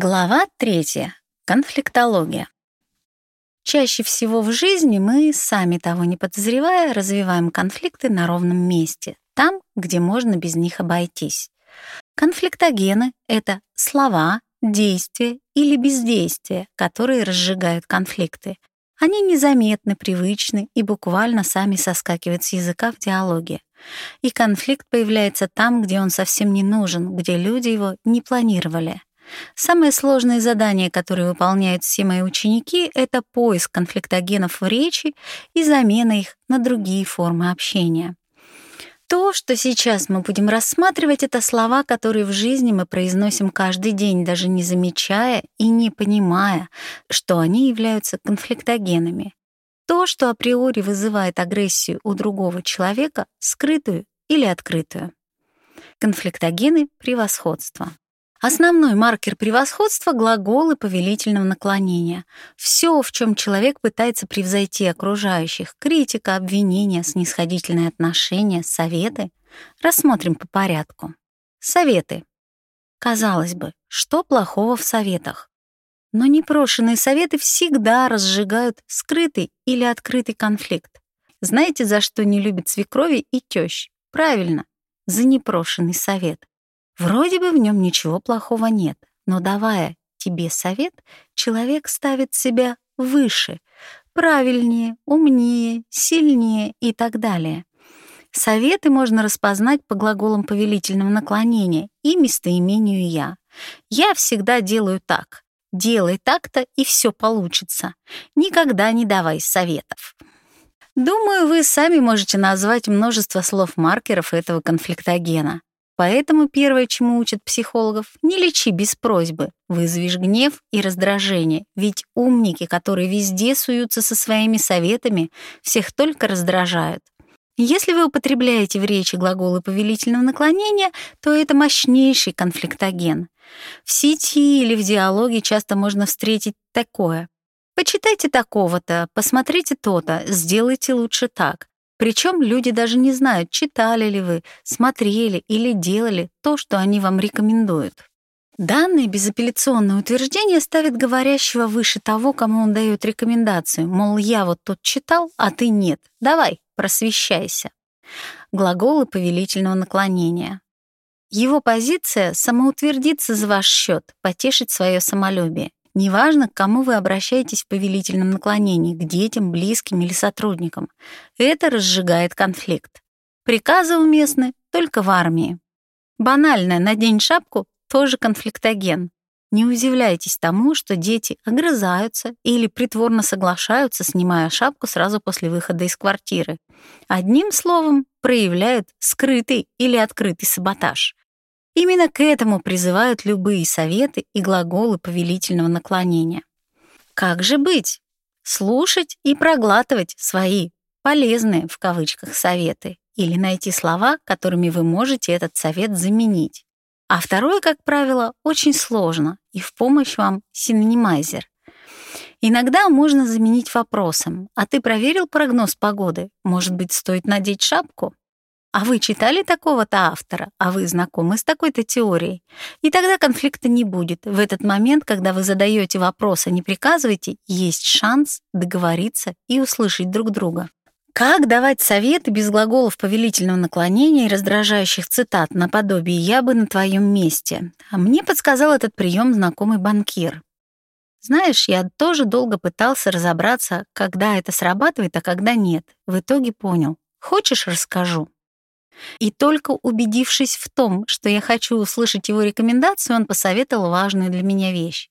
Глава третья. Конфликтология. Чаще всего в жизни мы, сами того не подозревая, развиваем конфликты на ровном месте, там, где можно без них обойтись. Конфликтогены — это слова, действия или бездействия, которые разжигают конфликты. Они незаметны, привычны и буквально сами соскакивают с языка в диалоге. И конфликт появляется там, где он совсем не нужен, где люди его не планировали — Самое сложное задание, которое выполняют все мои ученики, это поиск конфликтогенов в речи и замена их на другие формы общения. То, что сейчас мы будем рассматривать, это слова, которые в жизни мы произносим каждый день, даже не замечая и не понимая, что они являются конфликтогенами. То, что априори вызывает агрессию у другого человека, скрытую или открытую. Конфликтогены превосходства. Основной маркер превосходства — глаголы повелительного наклонения. Все, в чем человек пытается превзойти окружающих — критика, обвинение, снисходительное отношение, советы — рассмотрим по порядку. Советы. Казалось бы, что плохого в советах? Но непрошенные советы всегда разжигают скрытый или открытый конфликт. Знаете, за что не любят свекрови и тещ? Правильно, за непрошенный совет. Вроде бы в нем ничего плохого нет, но давая тебе совет, человек ставит себя выше, правильнее, умнее, сильнее и так далее. Советы можно распознать по глаголам повелительного наклонения и местоимению «я». Я всегда делаю так. Делай так-то, и все получится. Никогда не давай советов. Думаю, вы сами можете назвать множество слов-маркеров этого конфликтогена. Поэтому первое, чему учат психологов, не лечи без просьбы, вызовешь гнев и раздражение, ведь умники, которые везде суются со своими советами, всех только раздражают. Если вы употребляете в речи глаголы повелительного наклонения, то это мощнейший конфликтоген. В сети или в диалоге часто можно встретить такое. Почитайте такого-то, посмотрите то-то, сделайте лучше так. Причем люди даже не знают, читали ли вы, смотрели или делали то, что они вам рекомендуют. Данное безапелляционное утверждение ставит говорящего выше того, кому он дает рекомендацию, мол, я вот тут читал, а ты нет. Давай, просвещайся. Глаголы повелительного наклонения. Его позиция — самоутвердиться за ваш счет, потешить свое самолюбие. Неважно, к кому вы обращаетесь в повелительном наклонении, к детям, близким или сотрудникам. Это разжигает конфликт. Приказы уместны только в армии. Банальное «надень шапку» тоже конфликтоген. Не удивляйтесь тому, что дети огрызаются или притворно соглашаются, снимая шапку сразу после выхода из квартиры. Одним словом, проявляют скрытый или открытый саботаж. Именно к этому призывают любые советы и глаголы повелительного наклонения. Как же быть? Слушать и проглатывать свои «полезные» в кавычках советы или найти слова, которыми вы можете этот совет заменить. А второе, как правило, очень сложно, и в помощь вам синонимайзер. Иногда можно заменить вопросом «А ты проверил прогноз погоды? Может быть, стоит надеть шапку?» А вы читали такого-то автора? А вы знакомы с такой-то теорией? И тогда конфликта не будет. В этот момент, когда вы задаете вопрос, а не приказываете, есть шанс договориться и услышать друг друга. Как давать советы без глаголов повелительного наклонения и раздражающих цитат наподобие «я бы на твоем месте»? А мне подсказал этот прием знакомый банкир. Знаешь, я тоже долго пытался разобраться, когда это срабатывает, а когда нет. В итоге понял. Хочешь, расскажу? И только убедившись в том, что я хочу услышать его рекомендацию, он посоветовал важную для меня вещь.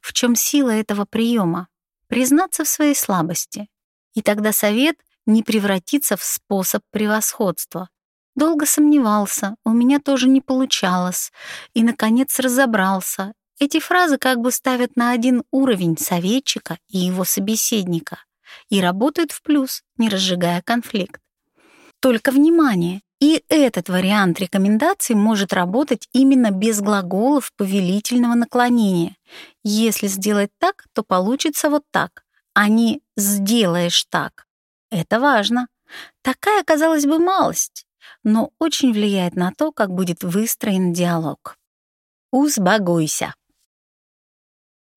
В чем сила этого приема? Признаться в своей слабости. И тогда совет не превратится в способ превосходства. Долго сомневался, у меня тоже не получалось. И, наконец, разобрался. Эти фразы как бы ставят на один уровень советчика и его собеседника и работают в плюс, не разжигая конфликт. Только внимание, и этот вариант рекомендаций может работать именно без глаголов повелительного наклонения. Если сделать так, то получится вот так, а не «сделаешь так». Это важно. Такая, казалось бы, малость, но очень влияет на то, как будет выстроен диалог. Узбагуйся.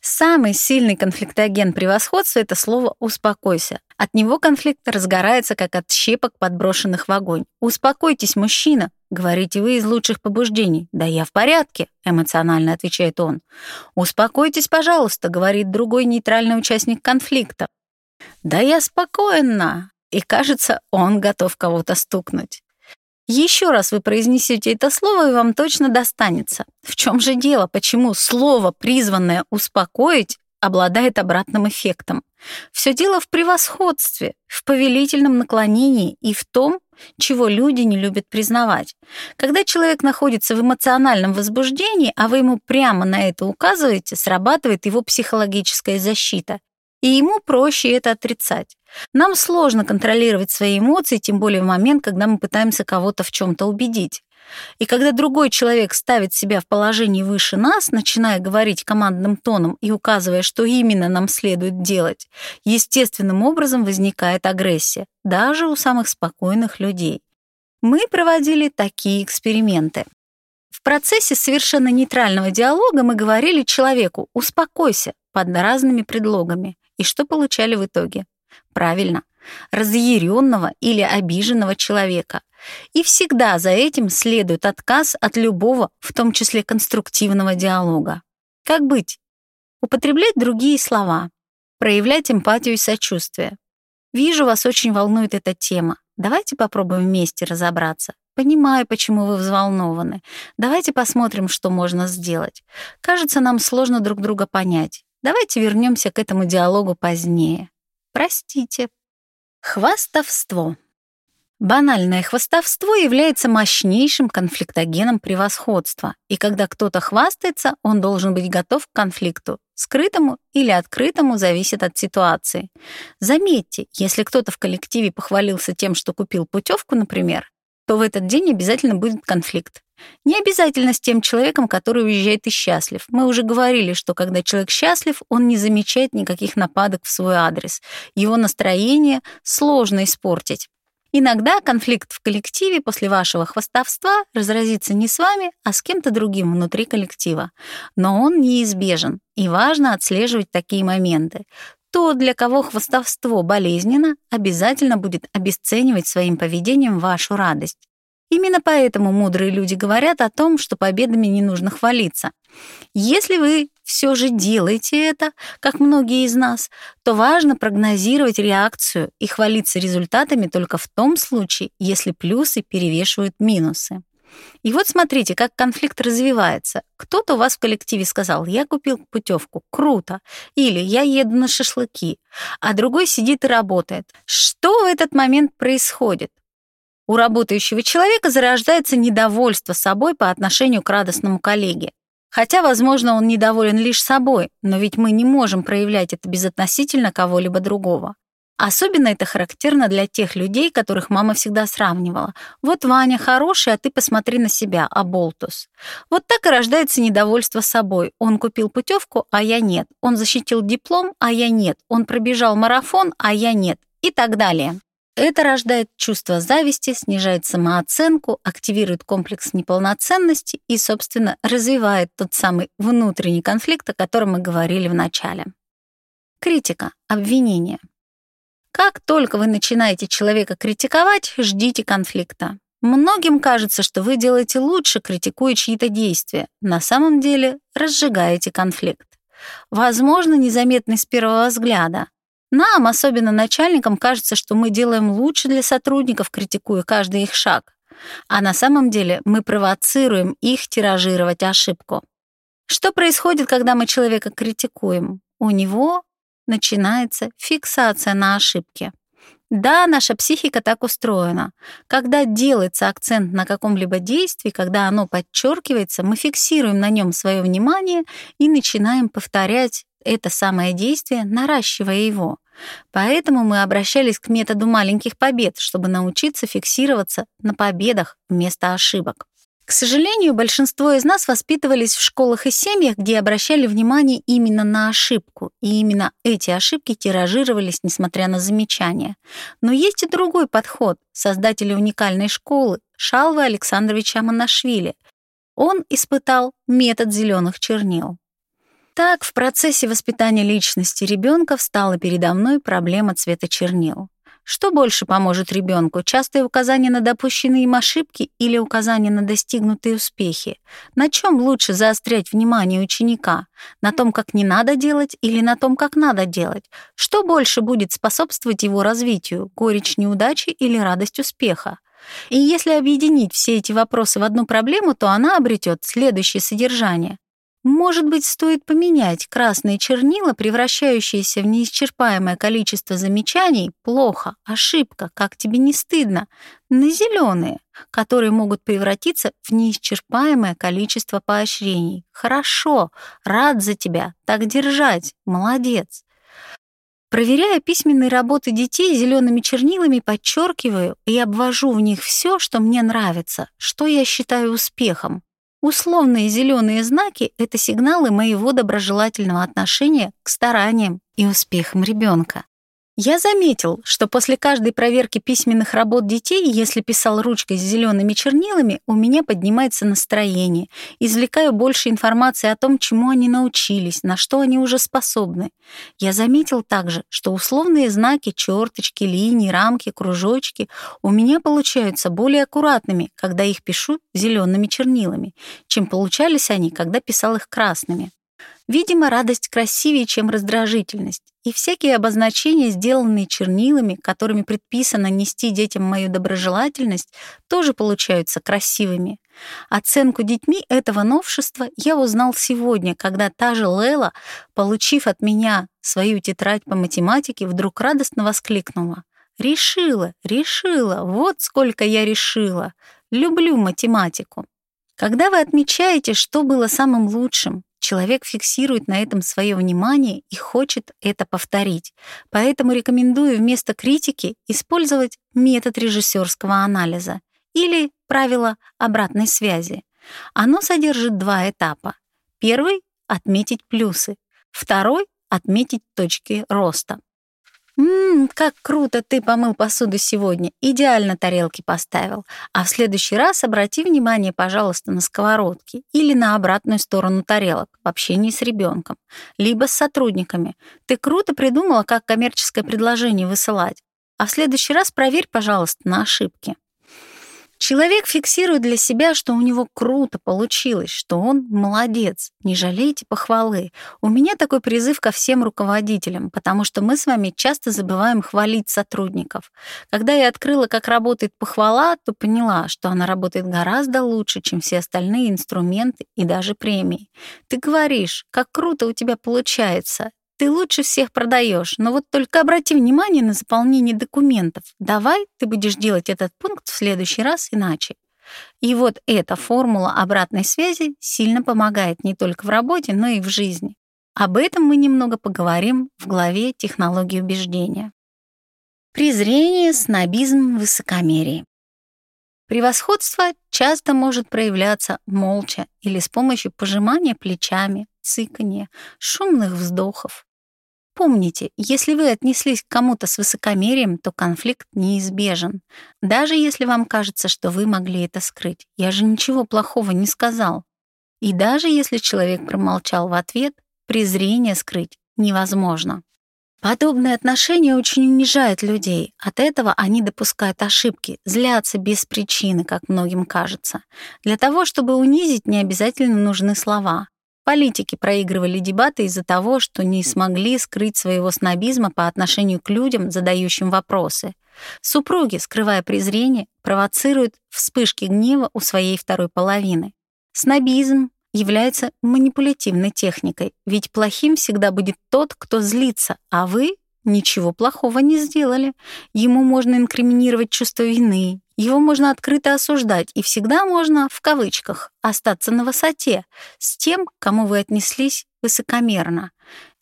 Самый сильный конфликтоген превосходства — это слово «успокойся». От него конфликт разгорается, как от щепок, подброшенных в огонь. «Успокойтесь, мужчина», — говорите вы из лучших побуждений. «Да я в порядке», — эмоционально отвечает он. «Успокойтесь, пожалуйста», — говорит другой нейтральный участник конфликта. «Да я спокойно», и кажется, он готов кого-то стукнуть. Еще раз вы произнесете это слово, и вам точно достанется. В чем же дело? Почему слово, призванное успокоить, обладает обратным эффектом? Все дело в превосходстве, в повелительном наклонении и в том, чего люди не любят признавать. Когда человек находится в эмоциональном возбуждении, а вы ему прямо на это указываете, срабатывает его психологическая защита и ему проще это отрицать. Нам сложно контролировать свои эмоции, тем более в момент, когда мы пытаемся кого-то в чем то убедить. И когда другой человек ставит себя в положении выше нас, начиная говорить командным тоном и указывая, что именно нам следует делать, естественным образом возникает агрессия, даже у самых спокойных людей. Мы проводили такие эксперименты. В процессе совершенно нейтрального диалога мы говорили человеку «успокойся» под разными предлогами. И что получали в итоге? Правильно, разъяренного или обиженного человека. И всегда за этим следует отказ от любого, в том числе конструктивного диалога. Как быть? Употреблять другие слова, проявлять эмпатию и сочувствие. Вижу, вас очень волнует эта тема. Давайте попробуем вместе разобраться. Понимаю, почему вы взволнованы. Давайте посмотрим, что можно сделать. Кажется, нам сложно друг друга понять. Давайте вернемся к этому диалогу позднее. Простите. Хвастовство. Банальное хвастовство является мощнейшим конфликтогеном превосходства, и когда кто-то хвастается, он должен быть готов к конфликту. Скрытому или открытому зависит от ситуации. Заметьте, если кто-то в коллективе похвалился тем, что купил путевку, например, то в этот день обязательно будет конфликт. Не обязательно с тем человеком, который уезжает и счастлив. Мы уже говорили, что когда человек счастлив, он не замечает никаких нападок в свой адрес. Его настроение сложно испортить. Иногда конфликт в коллективе после вашего хвастовства разразится не с вами, а с кем-то другим внутри коллектива. Но он неизбежен, и важно отслеживать такие моменты. То, для кого хвастовство болезненно, обязательно будет обесценивать своим поведением вашу радость. Именно поэтому мудрые люди говорят о том, что победами не нужно хвалиться. Если вы все же делаете это, как многие из нас, то важно прогнозировать реакцию и хвалиться результатами только в том случае, если плюсы перевешивают минусы. И вот смотрите, как конфликт развивается. Кто-то у вас в коллективе сказал, я купил путевку, круто, или я еду на шашлыки, а другой сидит и работает. Что в этот момент происходит? У работающего человека зарождается недовольство собой по отношению к радостному коллеге. Хотя, возможно, он недоволен лишь собой, но ведь мы не можем проявлять это безотносительно кого-либо другого. Особенно это характерно для тех людей, которых мама всегда сравнивала. Вот Ваня хороший, а ты посмотри на себя, аболтус. Вот так и рождается недовольство собой. Он купил путевку, а я нет. Он защитил диплом, а я нет. Он пробежал марафон, а я нет. И так далее. Это рождает чувство зависти, снижает самооценку, активирует комплекс неполноценности и, собственно, развивает тот самый внутренний конфликт, о котором мы говорили в начале. Критика, обвинение. Как только вы начинаете человека критиковать, ждите конфликта. Многим кажется, что вы делаете лучше, критикуя чьи-то действия. На самом деле разжигаете конфликт. Возможно, незаметный с первого взгляда, нам, особенно начальникам, кажется, что мы делаем лучше для сотрудников, критикуя каждый их шаг. А на самом деле мы провоцируем их тиражировать ошибку. Что происходит, когда мы человека критикуем? У него начинается фиксация на ошибке. Да, наша психика так устроена. Когда делается акцент на каком-либо действии, когда оно подчеркивается, мы фиксируем на нем свое внимание и начинаем повторять это самое действие, наращивая его. Поэтому мы обращались к методу маленьких побед, чтобы научиться фиксироваться на победах вместо ошибок. К сожалению, большинство из нас воспитывались в школах и семьях, где обращали внимание именно на ошибку, и именно эти ошибки тиражировались, несмотря на замечания. Но есть и другой подход создателя уникальной школы Шалва Александровича Манашвили. Он испытал метод зеленых чернил. Так, в процессе воспитания личности ребенка встала передо мной проблема цвета чернил. Что больше поможет ребенку? Частые указания на допущенные им ошибки или указания на достигнутые успехи? На чем лучше заострять внимание ученика? На том, как не надо делать или на том, как надо делать? Что больше будет способствовать его развитию? Горечь неудачи или радость успеха? И если объединить все эти вопросы в одну проблему, то она обретет следующее содержание. Может быть, стоит поменять красные чернила, превращающиеся в неисчерпаемое количество замечаний, плохо, ошибка, как тебе не стыдно, на зеленые, которые могут превратиться в неисчерпаемое количество поощрений. Хорошо, рад за тебя, так держать, молодец. Проверяя письменные работы детей зелеными чернилами, подчеркиваю и обвожу в них все, что мне нравится, что я считаю успехом. Условные зеленые знаки — это сигналы моего доброжелательного отношения к стараниям и успехам ребенка. Я заметил, что после каждой проверки письменных работ детей, если писал ручкой с зелеными чернилами, у меня поднимается настроение, извлекаю больше информации о том, чему они научились, на что они уже способны. Я заметил также, что условные знаки, черточки, линии, рамки, кружочки у меня получаются более аккуратными, когда их пишу зелеными чернилами, чем получались они, когда писал их красными. Видимо, радость красивее, чем раздражительность, и всякие обозначения, сделанные чернилами, которыми предписано нести детям мою доброжелательность, тоже получаются красивыми. Оценку детьми этого новшества я узнал сегодня, когда та же Лела, получив от меня свою тетрадь по математике, вдруг радостно воскликнула. «Решила, решила, вот сколько я решила. Люблю математику». Когда вы отмечаете, что было самым лучшим, Человек фиксирует на этом свое внимание и хочет это повторить. Поэтому рекомендую вместо критики использовать метод режиссерского анализа или правило обратной связи. Оно содержит два этапа. Первый — отметить плюсы. Второй — отметить точки роста. «Ммм, как круто ты помыл посуду сегодня, идеально тарелки поставил. А в следующий раз обрати внимание, пожалуйста, на сковородки или на обратную сторону тарелок в общении с ребенком, либо с сотрудниками. Ты круто придумала, как коммерческое предложение высылать. А в следующий раз проверь, пожалуйста, на ошибки». Человек фиксирует для себя, что у него круто получилось, что он молодец. Не жалейте похвалы. У меня такой призыв ко всем руководителям, потому что мы с вами часто забываем хвалить сотрудников. Когда я открыла, как работает похвала, то поняла, что она работает гораздо лучше, чем все остальные инструменты и даже премии. Ты говоришь, как круто у тебя получается. Ты лучше всех продаешь, но вот только обрати внимание на заполнение документов. Давай ты будешь делать этот пункт в следующий раз иначе. И вот эта формула обратной связи сильно помогает не только в работе, но и в жизни. Об этом мы немного поговорим в главе «Технологии убеждения». Презрение, снобизм, высокомерие. Превосходство часто может проявляться молча или с помощью пожимания плечами, цыканья, шумных вздохов. Помните, если вы отнеслись к кому-то с высокомерием, то конфликт неизбежен. Даже если вам кажется, что вы могли это скрыть. Я же ничего плохого не сказал. И даже если человек промолчал в ответ, презрение скрыть невозможно. Подобное отношение очень унижает людей. От этого они допускают ошибки, злятся без причины, как многим кажется. Для того, чтобы унизить, не обязательно нужны слова. Политики проигрывали дебаты из-за того, что не смогли скрыть своего снобизма по отношению к людям, задающим вопросы. Супруги, скрывая презрение, провоцируют вспышки гнева у своей второй половины. Снобизм является манипулятивной техникой, ведь плохим всегда будет тот, кто злится, а вы ничего плохого не сделали. Ему можно инкриминировать чувство вины, его можно открыто осуждать, и всегда можно, в кавычках, остаться на высоте с тем, к кому вы отнеслись высокомерно.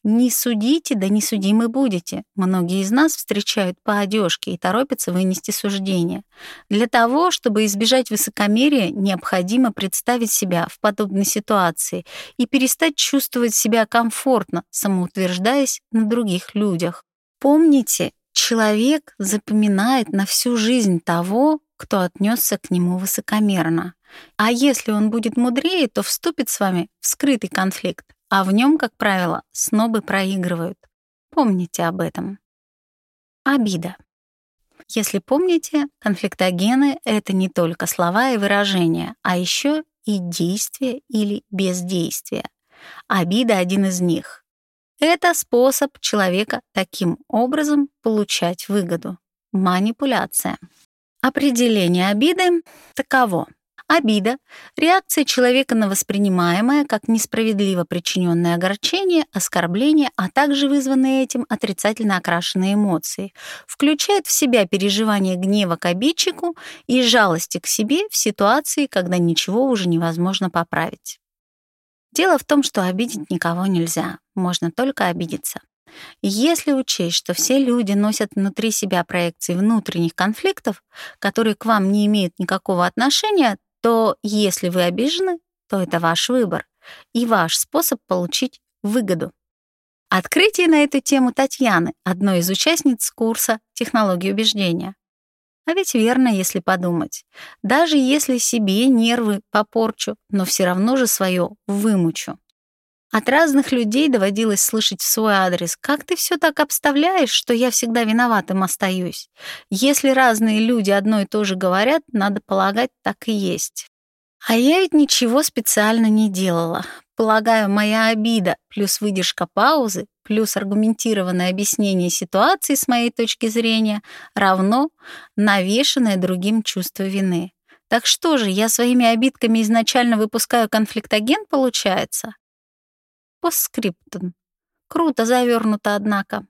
Не судите, да не судимы будете. Многие из нас встречают по одежке и торопятся вынести суждение. Для того, чтобы избежать высокомерия, необходимо представить себя в подобной ситуации и перестать чувствовать себя комфортно, самоутверждаясь на других людях. Помните, человек запоминает на всю жизнь того, кто отнесся к нему высокомерно. А если он будет мудрее, то вступит с вами в скрытый конфликт, а в нем, как правило, снобы проигрывают. Помните об этом. Обида. Если помните, конфликтогены — это не только слова и выражения, а еще и действия или бездействия. Обида — один из них. Это способ человека таким образом получать выгоду. Манипуляция. Определение обиды таково. Обида — реакция человека на воспринимаемое как несправедливо причиненное огорчение, оскорбление, а также вызванные этим отрицательно окрашенные эмоции, включает в себя переживание гнева к обидчику и жалости к себе в ситуации, когда ничего уже невозможно поправить. Дело в том, что обидеть никого нельзя, можно только обидеться. Если учесть, что все люди носят внутри себя проекции внутренних конфликтов, которые к вам не имеют никакого отношения, то если вы обижены, то это ваш выбор и ваш способ получить выгоду. Открытие на эту тему Татьяны, одной из участниц курса «Технологии убеждения». А ведь верно, если подумать. Даже если себе нервы попорчу, но все равно же свое вымучу. От разных людей доводилось слышать в свой адрес, как ты все так обставляешь, что я всегда виноватым остаюсь. Если разные люди одно и то же говорят, надо полагать, так и есть. А я ведь ничего специально не делала. Полагаю, моя обида плюс выдержка паузы плюс аргументированное объяснение ситуации с моей точки зрения равно навешенное другим чувство вины. Так что же, я своими обидками изначально выпускаю конфликтоген, получается? Постскриптум. Круто завернуто, однако.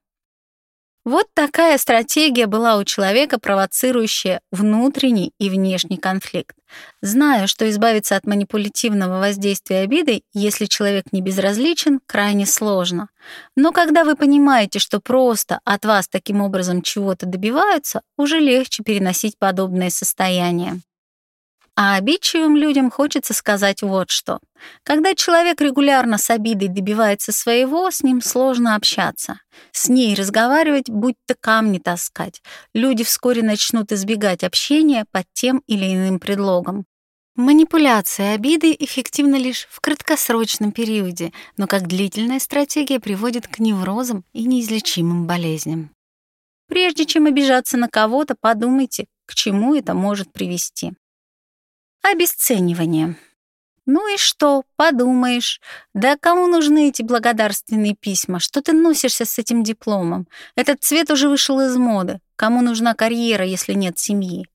Вот такая стратегия была у человека, провоцирующая внутренний и внешний конфликт. Зная, что избавиться от манипулятивного воздействия обидой, если человек не безразличен, крайне сложно. Но когда вы понимаете, что просто от вас таким образом чего-то добиваются, уже легче переносить подобное состояние. А обидчивым людям хочется сказать вот что. Когда человек регулярно с обидой добивается своего, с ним сложно общаться. С ней разговаривать, будь-то камни таскать. Люди вскоре начнут избегать общения под тем или иным предлогом. Манипуляция обидой эффективна лишь в краткосрочном периоде, но как длительная стратегия приводит к неврозам и неизлечимым болезням. Прежде чем обижаться на кого-то, подумайте, к чему это может привести. Обесценивание. Ну и что, подумаешь, да кому нужны эти благодарственные письма? Что ты носишься с этим дипломом? Этот цвет уже вышел из моды. Кому нужна карьера, если нет семьи?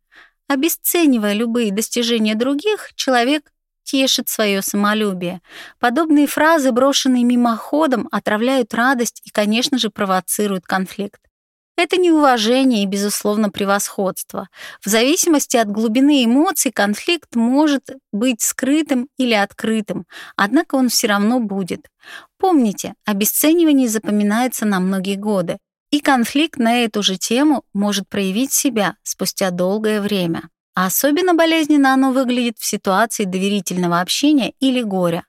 Обесценивая любые достижения других, человек тешит свое самолюбие. Подобные фразы, брошенные мимоходом, отравляют радость и, конечно же, провоцируют конфликт. Это неуважение и, безусловно, превосходство. В зависимости от глубины эмоций конфликт может быть скрытым или открытым, однако он все равно будет. Помните, обесценивание запоминается на многие годы, и конфликт на эту же тему может проявить себя спустя долгое время. А особенно болезненно оно выглядит в ситуации доверительного общения или горя.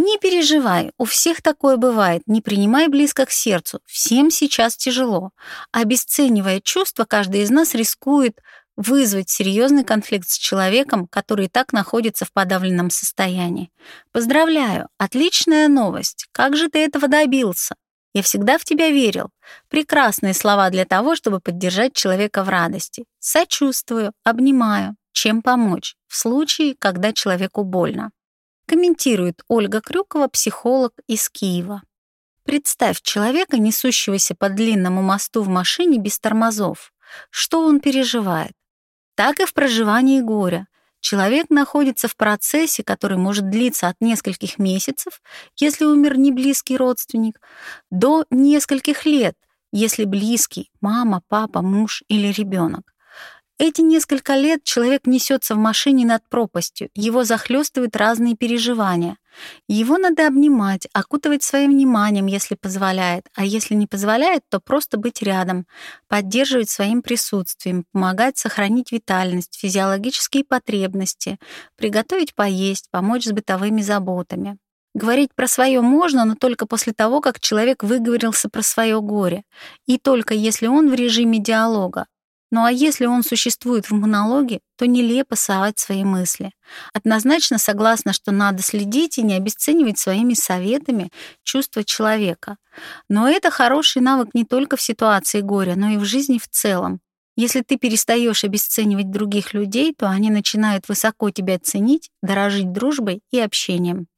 Не переживай, у всех такое бывает, не принимай близко к сердцу, всем сейчас тяжело. Обесценивая чувства, каждый из нас рискует вызвать серьезный конфликт с человеком, который и так находится в подавленном состоянии. Поздравляю, отличная новость. Как же ты этого добился? Я всегда в тебя верил. Прекрасные слова для того, чтобы поддержать человека в радости. Сочувствую, обнимаю. Чем помочь в случае, когда человеку больно? Комментирует Ольга Крюкова, психолог из Киева. Представь человека, несущегося по длинному мосту в машине без тормозов. Что он переживает? Так и в проживании горя. Человек находится в процессе, который может длиться от нескольких месяцев, если умер не близкий родственник, до нескольких лет, если близкий — мама, папа, муж или ребенок. Эти несколько лет человек несется в машине над пропастью, его захлестывают разные переживания. Его надо обнимать, окутывать своим вниманием, если позволяет, а если не позволяет, то просто быть рядом, поддерживать своим присутствием, помогать сохранить витальность, физиологические потребности, приготовить поесть, помочь с бытовыми заботами. Говорить про свое можно, но только после того, как человек выговорился про свое горе, и только если он в режиме диалога, Ну а если он существует в монологе, то нелепо совать свои мысли. Однозначно согласна, что надо следить и не обесценивать своими советами чувства человека. Но это хороший навык не только в ситуации горя, но и в жизни в целом. Если ты перестаешь обесценивать других людей, то они начинают высоко тебя ценить, дорожить дружбой и общением.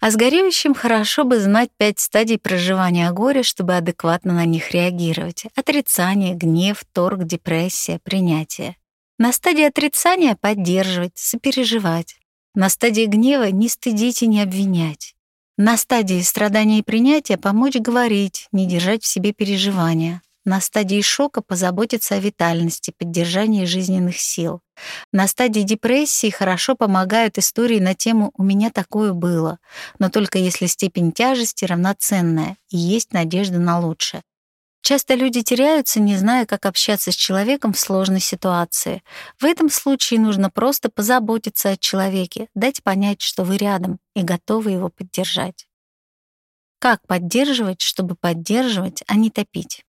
А с горюющим хорошо бы знать пять стадий проживания горя, чтобы адекватно на них реагировать. Отрицание, гнев, торг, депрессия, принятие. На стадии отрицания поддерживать, сопереживать. На стадии гнева не стыдить и не обвинять. На стадии страдания и принятия помочь говорить, не держать в себе переживания. На стадии шока позаботиться о витальности, поддержании жизненных сил. На стадии депрессии хорошо помогают истории на тему «у меня такое было», но только если степень тяжести равноценная и есть надежда на лучшее. Часто люди теряются, не зная, как общаться с человеком в сложной ситуации. В этом случае нужно просто позаботиться о человеке, дать понять, что вы рядом и готовы его поддержать. Как поддерживать, чтобы поддерживать, а не топить?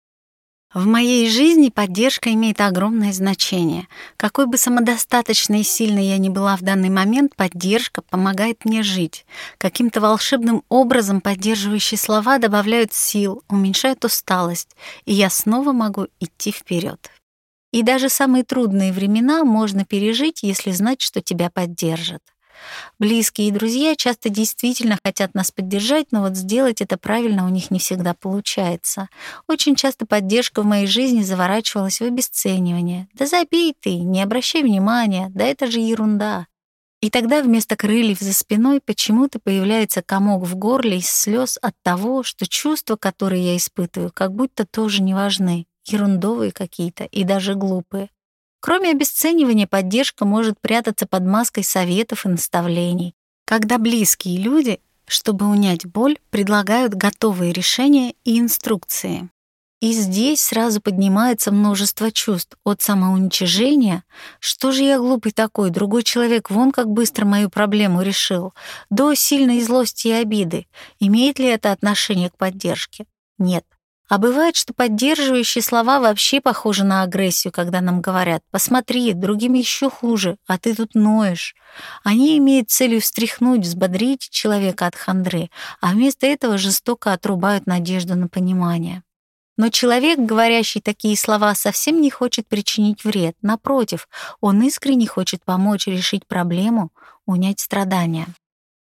В моей жизни поддержка имеет огромное значение. Какой бы самодостаточной и сильной я ни была в данный момент, поддержка помогает мне жить. Каким-то волшебным образом поддерживающие слова добавляют сил, уменьшают усталость, и я снова могу идти вперед. И даже самые трудные времена можно пережить, если знать, что тебя поддержат. Близкие и друзья часто действительно хотят нас поддержать, но вот сделать это правильно у них не всегда получается. Очень часто поддержка в моей жизни заворачивалась в обесценивание. «Да забей ты, не обращай внимания, да это же ерунда». И тогда вместо крыльев за спиной почему-то появляется комок в горле из слез от того, что чувства, которые я испытываю, как будто тоже не важны, ерундовые какие-то и даже глупые. Кроме обесценивания, поддержка может прятаться под маской советов и наставлений, когда близкие люди, чтобы унять боль, предлагают готовые решения и инструкции. И здесь сразу поднимается множество чувств от самоуничижения, что же я глупый такой, другой человек вон как быстро мою проблему решил, до сильной злости и обиды. Имеет ли это отношение к поддержке? Нет. А бывает, что поддерживающие слова вообще похожи на агрессию, когда нам говорят «посмотри, другим еще хуже, а ты тут ноешь». Они имеют целью встряхнуть, взбодрить человека от хандры, а вместо этого жестоко отрубают надежду на понимание. Но человек, говорящий такие слова, совсем не хочет причинить вред. Напротив, он искренне хочет помочь решить проблему, унять страдания.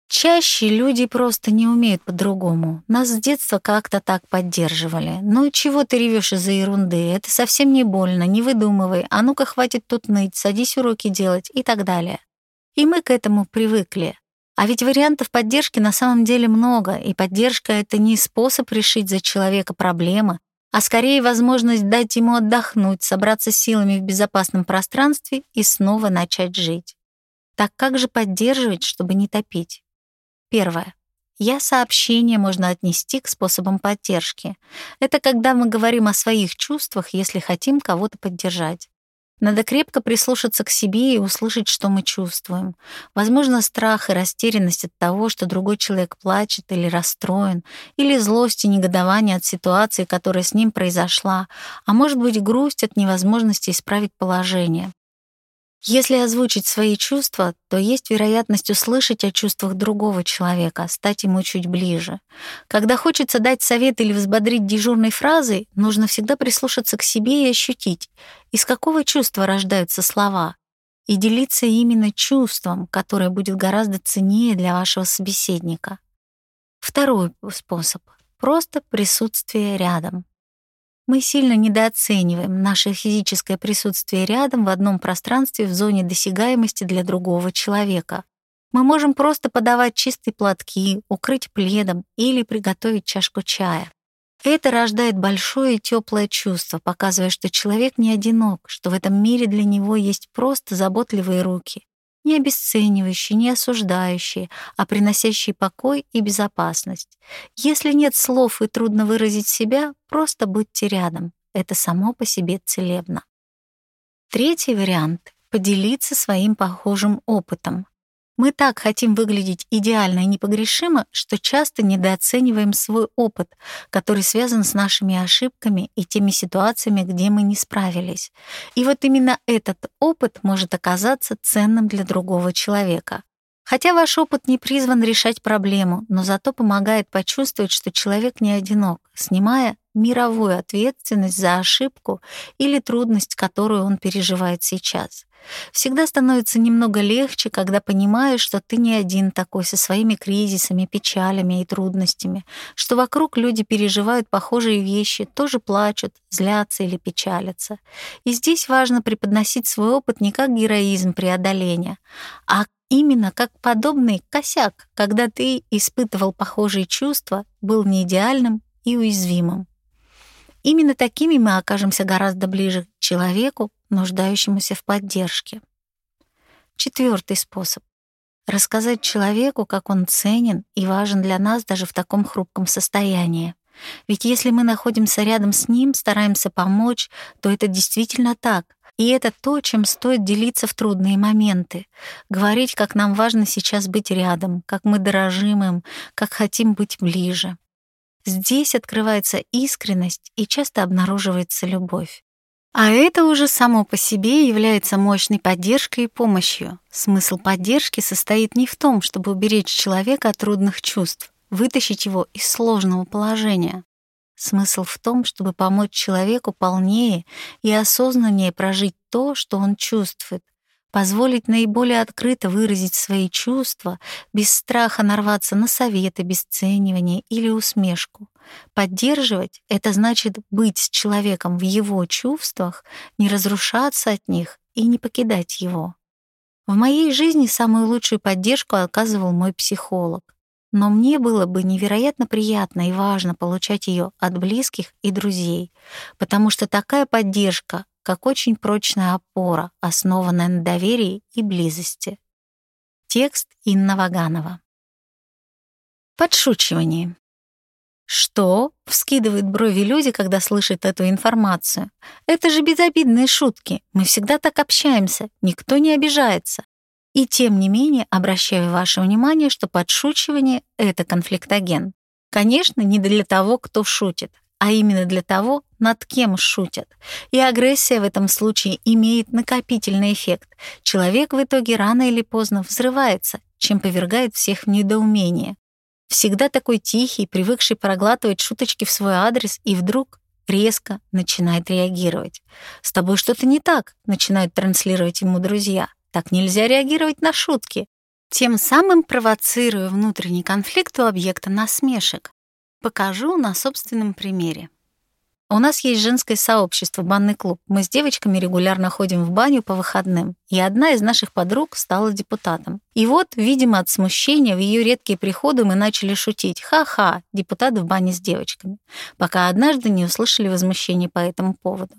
Чаще люди просто не умеют по-другому. Нас с детства как-то так поддерживали. Ну чего ты ревешь из-за ерунды? Это совсем не больно, не выдумывай. А ну-ка хватит тут ныть, садись уроки делать и так далее. И мы к этому привыкли. А ведь вариантов поддержки на самом деле много, и поддержка — это не способ решить за человека проблемы, а скорее возможность дать ему отдохнуть, собраться силами в безопасном пространстве и снова начать жить. Так как же поддерживать, чтобы не топить? Первое. Я сообщение можно отнести к способам поддержки. Это когда мы говорим о своих чувствах, если хотим кого-то поддержать. Надо крепко прислушаться к себе и услышать, что мы чувствуем. Возможно, страх и растерянность от того, что другой человек плачет или расстроен, или злость и негодование от ситуации, которая с ним произошла, а может быть, грусть от невозможности исправить положение. Если озвучить свои чувства, то есть вероятность услышать о чувствах другого человека, стать ему чуть ближе. Когда хочется дать совет или взбодрить дежурной фразой, нужно всегда прислушаться к себе и ощутить, из какого чувства рождаются слова, и делиться именно чувством, которое будет гораздо ценнее для вашего собеседника. Второй способ — просто присутствие рядом. Мы сильно недооцениваем наше физическое присутствие рядом в одном пространстве в зоне досягаемости для другого человека. Мы можем просто подавать чистые платки, укрыть пледом или приготовить чашку чая. Это рождает большое и теплое чувство, показывая, что человек не одинок, что в этом мире для него есть просто заботливые руки, не обесценивающие, не осуждающие, а приносящие покой и безопасность. Если нет слов и трудно выразить себя, просто будьте рядом. Это само по себе целебно. Третий вариант — поделиться своим похожим опытом. Мы так хотим выглядеть идеально и непогрешимо, что часто недооцениваем свой опыт, который связан с нашими ошибками и теми ситуациями, где мы не справились. И вот именно этот опыт может оказаться ценным для другого человека. Хотя ваш опыт не призван решать проблему, но зато помогает почувствовать, что человек не одинок, снимая мировую ответственность за ошибку или трудность, которую он переживает сейчас. Всегда становится немного легче, когда понимаешь, что ты не один такой со своими кризисами, печалями и трудностями, что вокруг люди переживают похожие вещи, тоже плачут, злятся или печалятся. И здесь важно преподносить свой опыт не как героизм преодоления, а именно как подобный косяк, когда ты испытывал похожие чувства, был неидеальным и уязвимым. Именно такими мы окажемся гораздо ближе к человеку, нуждающемуся в поддержке. Четвертый способ — рассказать человеку, как он ценен и важен для нас даже в таком хрупком состоянии. Ведь если мы находимся рядом с ним, стараемся помочь, то это действительно так. И это то, чем стоит делиться в трудные моменты. Говорить, как нам важно сейчас быть рядом, как мы дорожим им, как хотим быть ближе. Здесь открывается искренность и часто обнаруживается любовь. А это уже само по себе является мощной поддержкой и помощью. Смысл поддержки состоит не в том, чтобы уберечь человека от трудных чувств, вытащить его из сложного положения. Смысл в том, чтобы помочь человеку полнее и осознаннее прожить то, что он чувствует, позволить наиболее открыто выразить свои чувства, без страха нарваться на советы, обесценивание или усмешку. Поддерживать — это значит быть с человеком в его чувствах, не разрушаться от них и не покидать его. В моей жизни самую лучшую поддержку оказывал мой психолог. Но мне было бы невероятно приятно и важно получать ее от близких и друзей, потому что такая поддержка как очень прочная опора, основанная на доверии и близости. Текст Инна Ваганова. Подшучивание. «Что?» — вскидывают брови люди, когда слышат эту информацию. «Это же безобидные шутки. Мы всегда так общаемся. Никто не обижается». И тем не менее обращаю ваше внимание, что подшучивание — это конфликтоген. Конечно, не для того, кто шутит, а именно для того, над кем шутят. И агрессия в этом случае имеет накопительный эффект. Человек в итоге рано или поздно взрывается, чем повергает всех в недоумение. Всегда такой тихий, привыкший проглатывать шуточки в свой адрес, и вдруг резко начинает реагировать. «С тобой что-то не так», — начинают транслировать ему друзья. «Так нельзя реагировать на шутки». Тем самым провоцируя внутренний конфликт у объекта насмешек. Покажу на собственном примере. У нас есть женское сообщество, банный клуб. Мы с девочками регулярно ходим в баню по выходным. И одна из наших подруг стала депутатом. И вот, видимо, от смущения в ее редкие приходы мы начали шутить. Ха-ха, депутат в бане с девочками. Пока однажды не услышали возмущения по этому поводу.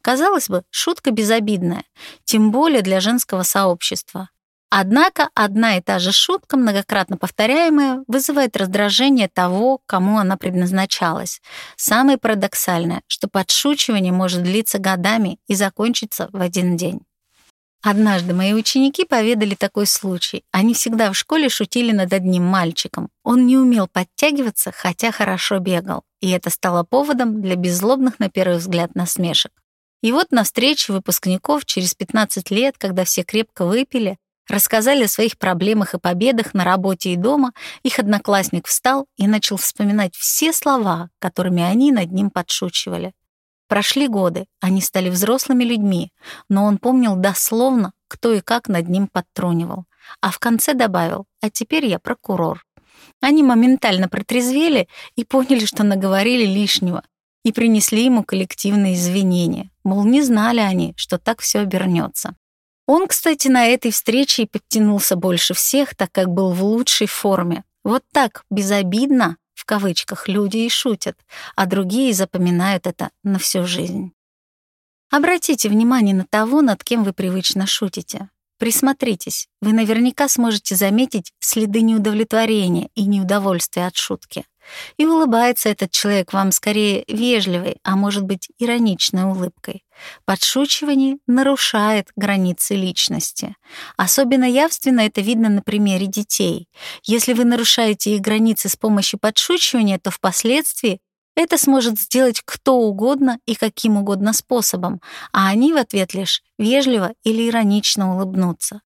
Казалось бы, шутка безобидная, тем более для женского сообщества. Однако одна и та же шутка, многократно повторяемая, вызывает раздражение того, кому она предназначалась. Самое парадоксальное, что подшучивание может длиться годами и закончиться в один день. Однажды мои ученики поведали такой случай. Они всегда в школе шутили над одним мальчиком. Он не умел подтягиваться, хотя хорошо бегал. И это стало поводом для беззлобных на первый взгляд насмешек. И вот на встрече выпускников через 15 лет, когда все крепко выпили, Рассказали о своих проблемах и победах на работе и дома, их одноклассник встал и начал вспоминать все слова, которыми они над ним подшучивали. Прошли годы, они стали взрослыми людьми, но он помнил дословно, кто и как над ним подтрунивал. А в конце добавил «А теперь я прокурор». Они моментально протрезвели и поняли, что наговорили лишнего, и принесли ему коллективные извинения. Мол, не знали они, что так все обернется. Он, кстати, на этой встрече и подтянулся больше всех, так как был в лучшей форме. Вот так, безобидно, в кавычках, люди и шутят, а другие запоминают это на всю жизнь. Обратите внимание на того, над кем вы привычно шутите. Присмотритесь, вы наверняка сможете заметить следы неудовлетворения и неудовольствия от шутки. И улыбается этот человек вам скорее вежливой, а может быть ироничной улыбкой. Подшучивание нарушает границы личности. Особенно явственно это видно на примере детей. Если вы нарушаете их границы с помощью подшучивания, то впоследствии это сможет сделать кто угодно и каким угодно способом, а они в ответ лишь вежливо или иронично улыбнутся.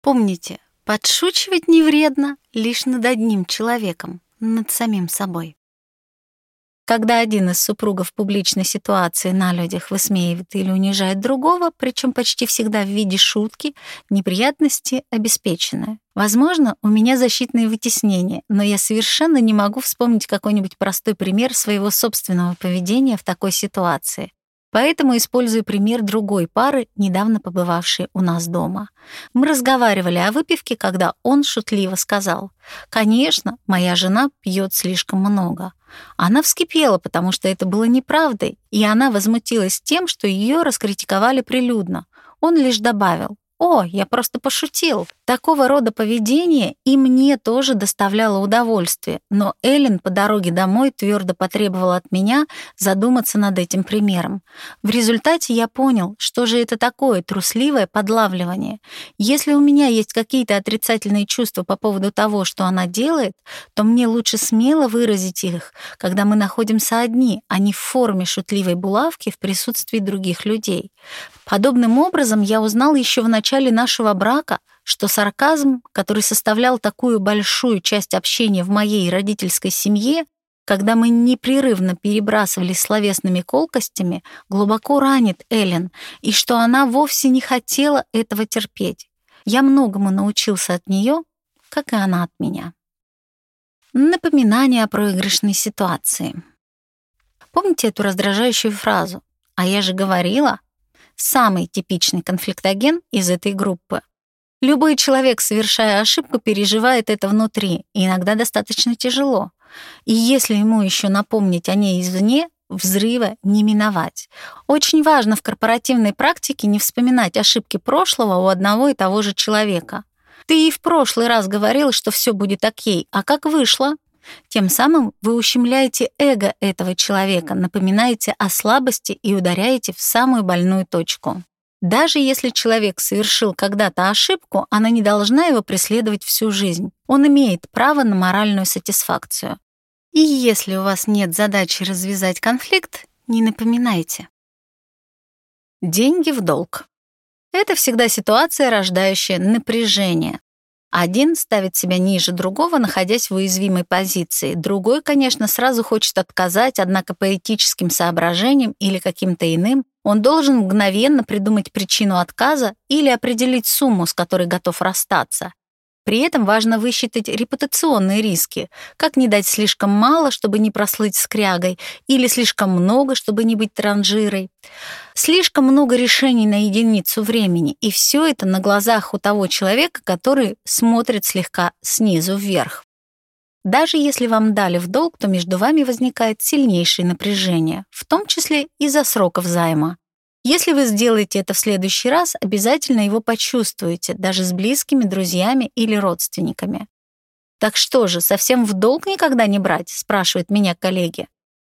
Помните, подшучивать не вредно лишь над одним человеком, над самим собой. Когда один из супругов в публичной ситуации на людях высмеивает или унижает другого, причем почти всегда в виде шутки, неприятности обеспечены. Возможно, у меня защитные вытеснения, но я совершенно не могу вспомнить какой-нибудь простой пример своего собственного поведения в такой ситуации. Поэтому использую пример другой пары, недавно побывавшей у нас дома. Мы разговаривали о выпивке, когда он шутливо сказал, «Конечно, моя жена пьет слишком много». Она вскипела, потому что это было неправдой, и она возмутилась тем, что ее раскритиковали прилюдно. Он лишь добавил, «О, я просто пошутил». Такого рода поведение и мне тоже доставляло удовольствие, но Эллен по дороге домой твердо потребовала от меня задуматься над этим примером. В результате я понял, что же это такое трусливое подлавливание. Если у меня есть какие-то отрицательные чувства по поводу того, что она делает, то мне лучше смело выразить их, когда мы находимся одни, а не в форме шутливой булавки в присутствии других людей. Подобным образом я узнал еще в начале нашего брака, что сарказм, который составлял такую большую часть общения в моей родительской семье, когда мы непрерывно перебрасывались словесными колкостями, глубоко ранит Эллен, и что она вовсе не хотела этого терпеть. Я многому научился от нее, как и она от меня. Напоминание о проигрышной ситуации. Помните эту раздражающую фразу? А я же говорила, самый типичный конфликтоген из этой группы — Любой человек, совершая ошибку, переживает это внутри, и иногда достаточно тяжело. И если ему еще напомнить о ней извне, взрыва не миновать. Очень важно в корпоративной практике не вспоминать ошибки прошлого у одного и того же человека. Ты и в прошлый раз говорил, что все будет окей, а как вышло? Тем самым вы ущемляете эго этого человека, напоминаете о слабости и ударяете в самую больную точку. Даже если человек совершил когда-то ошибку, она не должна его преследовать всю жизнь. Он имеет право на моральную сатисфакцию. И если у вас нет задачи развязать конфликт, не напоминайте. Деньги в долг. Это всегда ситуация, рождающая напряжение. Один ставит себя ниже другого, находясь в уязвимой позиции. Другой, конечно, сразу хочет отказать, однако по этическим соображениям или каким-то иным он должен мгновенно придумать причину отказа или определить сумму, с которой готов расстаться. При этом важно высчитать репутационные риски, как не дать слишком мало, чтобы не прослыть скрягой, или слишком много, чтобы не быть транжирой. Слишком много решений на единицу времени, и все это на глазах у того человека, который смотрит слегка снизу вверх. Даже если вам дали в долг, то между вами возникает сильнейшее напряжение, в том числе из-за сроков займа. Если вы сделаете это в следующий раз, обязательно его почувствуете, даже с близкими, друзьями или родственниками. «Так что же, совсем в долг никогда не брать?» — спрашивают меня коллеги.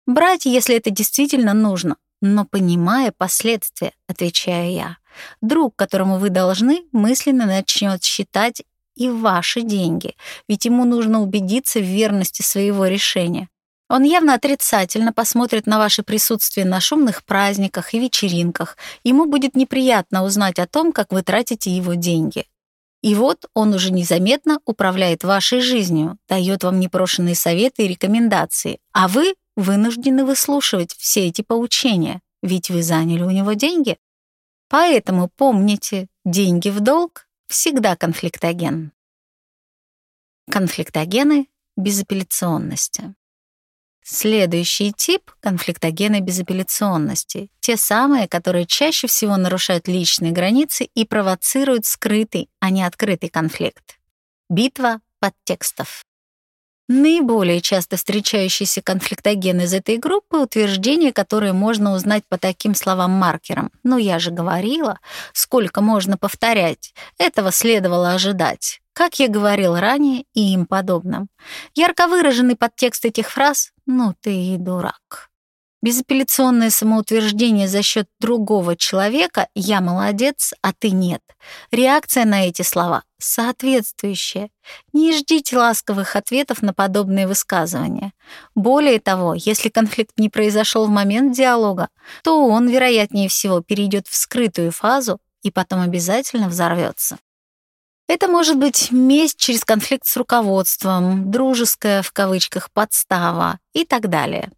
«Брать, если это действительно нужно, но понимая последствия», — отвечаю я. Друг, которому вы должны, мысленно начнет считать и ваши деньги, ведь ему нужно убедиться в верности своего решения. Он явно отрицательно посмотрит на ваше присутствие на шумных праздниках и вечеринках. Ему будет неприятно узнать о том, как вы тратите его деньги. И вот он уже незаметно управляет вашей жизнью, дает вам непрошенные советы и рекомендации, а вы вынуждены выслушивать все эти поучения, ведь вы заняли у него деньги. Поэтому помните, деньги в долг всегда конфликтоген. Конфликтогены безапелляционности. Следующий тип — конфликтогены безапелляционности. Те самые, которые чаще всего нарушают личные границы и провоцируют скрытый, а не открытый конфликт. Битва подтекстов. Наиболее часто встречающиеся конфликтогены из этой группы — утверждения, которые можно узнать по таким словам-маркерам. «Ну, я же говорила, сколько можно повторять. Этого следовало ожидать». как я говорил ранее и им подобным. Ярко выраженный подтекст этих фраз «ну ты и дурак». Безапелляционное самоутверждение за счет другого человека «я молодец, а ты нет». Реакция на эти слова соответствующая. Не ждите ласковых ответов на подобные высказывания. Более того, если конфликт не произошел в момент диалога, то он, вероятнее всего, перейдет в скрытую фазу и потом обязательно взорвется. Это может быть месть через конфликт с руководством, дружеская в кавычках подстава и так далее.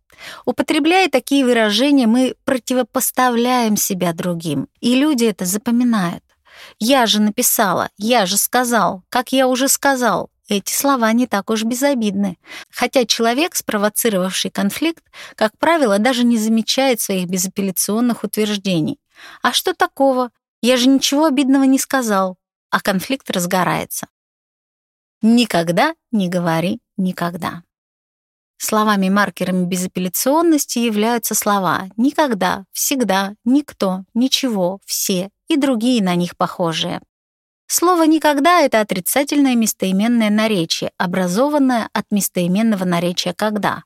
Употребляя такие выражения, мы противопоставляем себя другим, и люди это запоминают. «Я же написала», «Я же сказал», «Как я уже сказал». Эти слова не так уж безобидны. Хотя человек, спровоцировавший конфликт, как правило, даже не замечает своих безапелляционных утверждений. А что такого? Я же ничего обидного не сказал. А конфликт разгорается. Никогда не говори никогда. Словами-маркерами безапелляционности являются слова «никогда», «всегда», «никто», «ничего», «все» и другие на них похожие. Слово «никогда» — это отрицательное местоименное наречие, образованное от местоименного наречия «когда».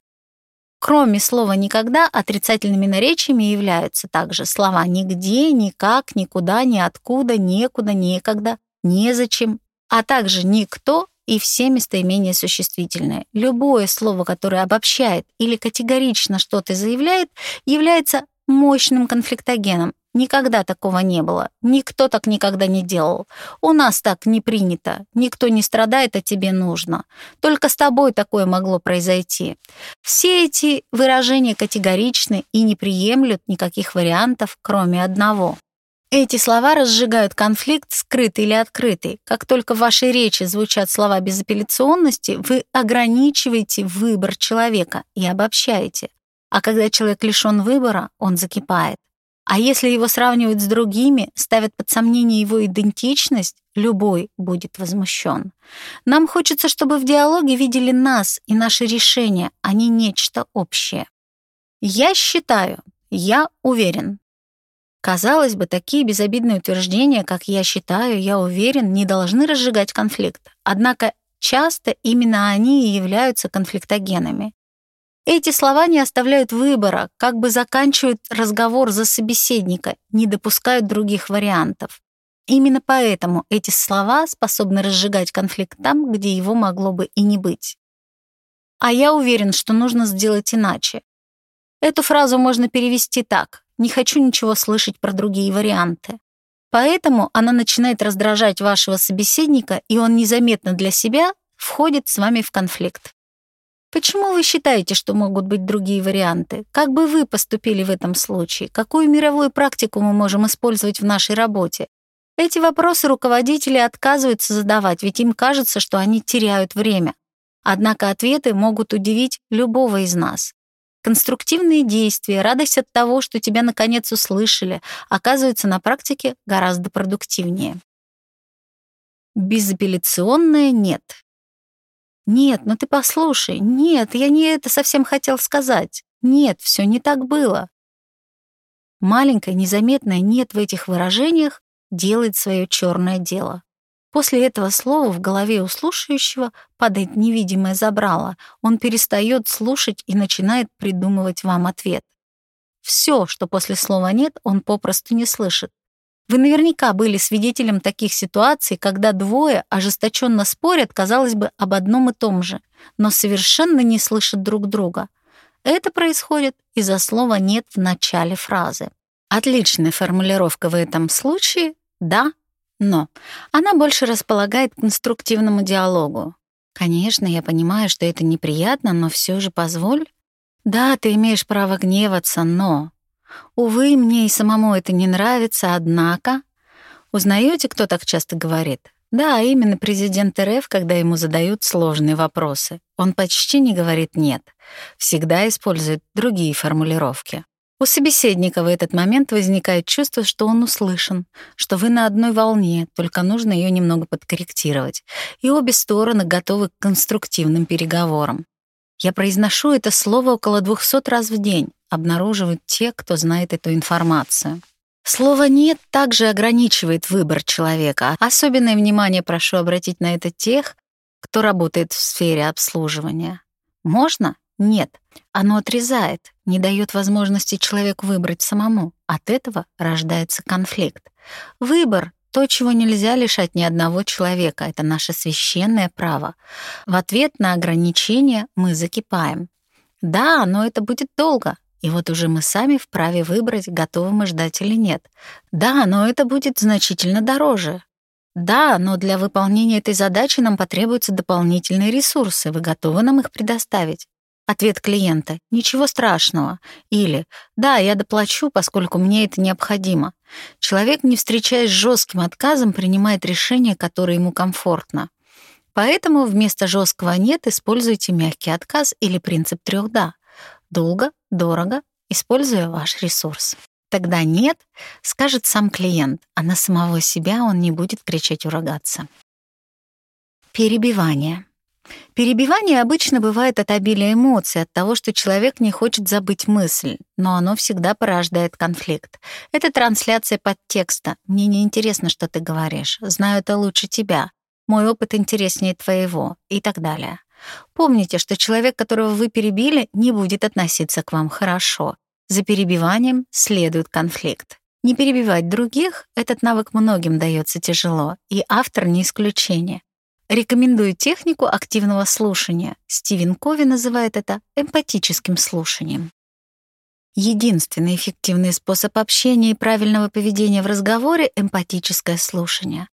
Кроме слова «никогда» отрицательными наречиями являются также слова «нигде», «никак», «никуда», «ниоткуда», «некуда», «некогда», «незачем», а также «никто» и все местоимения существительные. Любое слово, которое обобщает или категорично что-то заявляет, является мощным конфликтогеном. Никогда такого не было. Никто так никогда не делал. У нас так не принято. Никто не страдает, а тебе нужно. Только с тобой такое могло произойти. Все эти выражения категоричны и не приемлют никаких вариантов, кроме одного. Эти слова разжигают конфликт, скрытый или открытый. Как только в вашей речи звучат слова безапелляционности, вы ограничиваете выбор человека и обобщаете. А когда человек лишён выбора, он закипает. А если его сравнивают с другими, ставят под сомнение его идентичность, любой будет возмущен. Нам хочется, чтобы в диалоге видели нас и наши решения, а не нечто общее. Я считаю, я уверен, Казалось бы, такие безобидные утверждения, как «я считаю», «я уверен», не должны разжигать конфликт. Однако часто именно они и являются конфликтогенами. Эти слова не оставляют выбора, как бы заканчивают разговор за собеседника, не допускают других вариантов. Именно поэтому эти слова способны разжигать конфликт там, где его могло бы и не быть. А я уверен, что нужно сделать иначе. Эту фразу можно перевести так не хочу ничего слышать про другие варианты. Поэтому она начинает раздражать вашего собеседника, и он незаметно для себя входит с вами в конфликт. Почему вы считаете, что могут быть другие варианты? Как бы вы поступили в этом случае? Какую мировую практику мы можем использовать в нашей работе? Эти вопросы руководители отказываются задавать, ведь им кажется, что они теряют время. Однако ответы могут удивить любого из нас. Конструктивные действия, радость от того, что тебя наконец услышали, оказываются на практике гораздо продуктивнее. Безапелляционное «нет». «Нет, ну ты послушай. Нет, я не это совсем хотел сказать. Нет, все не так было». Маленькое незаметное «нет» в этих выражениях делает свое черное дело. После этого слова в голове у слушающего падает невидимое забрало. Он перестает слушать и начинает придумывать вам ответ. Все, что после слова «нет», он попросту не слышит. Вы наверняка были свидетелем таких ситуаций, когда двое ожесточенно спорят, казалось бы, об одном и том же, но совершенно не слышат друг друга. Это происходит из-за слова «нет» в начале фразы. Отличная формулировка в этом случае «да, но она больше располагает к конструктивному диалогу. Конечно, я понимаю, что это неприятно, но все же позволь. Да, ты имеешь право гневаться, но... Увы, мне и самому это не нравится, однако... Узнаете, кто так часто говорит? Да, именно президент РФ, когда ему задают сложные вопросы. Он почти не говорит «нет», всегда использует другие формулировки. У собеседника в этот момент возникает чувство, что он услышан, что вы на одной волне, только нужно ее немного подкорректировать, и обе стороны готовы к конструктивным переговорам. Я произношу это слово около 200 раз в день, обнаруживают те, кто знает эту информацию. Слово «нет» также ограничивает выбор человека. Особенное внимание прошу обратить на это тех, кто работает в сфере обслуживания. Можно? Нет. Оно отрезает, не дает возможности человеку выбрать самому. От этого рождается конфликт. Выбор — то, чего нельзя лишать ни одного человека. Это наше священное право. В ответ на ограничения мы закипаем. Да, но это будет долго. И вот уже мы сами вправе выбрать, готовы мы ждать или нет. Да, но это будет значительно дороже. Да, но для выполнения этой задачи нам потребуются дополнительные ресурсы. Вы готовы нам их предоставить? Ответ клиента — ничего страшного. Или «да, я доплачу, поскольку мне это необходимо». Человек, не встречаясь с жестким отказом, принимает решение, которое ему комфортно. Поэтому вместо жесткого «нет» используйте мягкий отказ или принцип трех «да». Долго, дорого, используя ваш ресурс. Тогда «нет» скажет сам клиент, а на самого себя он не будет кричать и ругаться. Перебивание. Перебивание обычно бывает от обилия эмоций, от того, что человек не хочет забыть мысль, но оно всегда порождает конфликт. Это трансляция подтекста. Мне не интересно, что ты говоришь. Знаю это лучше тебя. Мой опыт интереснее твоего и так далее. Помните, что человек, которого вы перебили, не будет относиться к вам хорошо. За перебиванием следует конфликт. Не перебивать других — этот навык многим дается тяжело, и автор не исключение. Рекомендую технику активного слушания. Стивен Кови называет это эмпатическим слушанием. Единственный эффективный способ общения и правильного поведения в разговоре — эмпатическое слушание.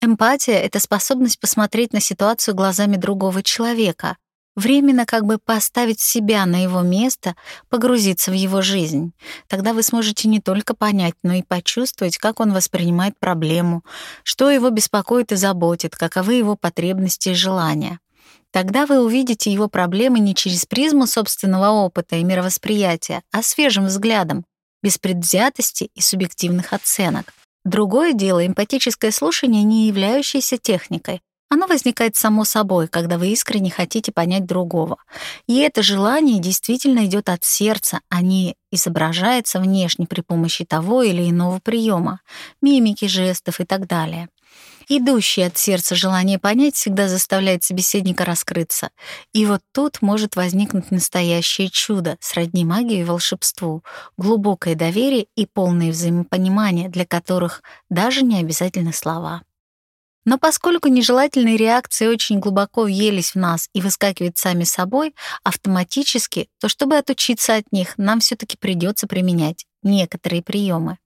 Эмпатия — это способность посмотреть на ситуацию глазами другого человека, временно как бы поставить себя на его место, погрузиться в его жизнь. Тогда вы сможете не только понять, но и почувствовать, как он воспринимает проблему, что его беспокоит и заботит, каковы его потребности и желания. Тогда вы увидите его проблемы не через призму собственного опыта и мировосприятия, а свежим взглядом, без предвзятости и субъективных оценок. Другое дело — эмпатическое слушание, не являющееся техникой. Оно возникает само собой, когда вы искренне хотите понять другого. И это желание действительно идет от сердца, а не изображается внешне при помощи того или иного приема, мимики, жестов и так далее. Идущее от сердца желание понять всегда заставляет собеседника раскрыться. И вот тут может возникнуть настоящее чудо, сродни магии и волшебству, глубокое доверие и полное взаимопонимание, для которых даже не обязательны слова. Но поскольку нежелательные реакции очень глубоко въелись в нас и выскакивают сами собой автоматически, то чтобы отучиться от них, нам все таки придется применять некоторые приемы.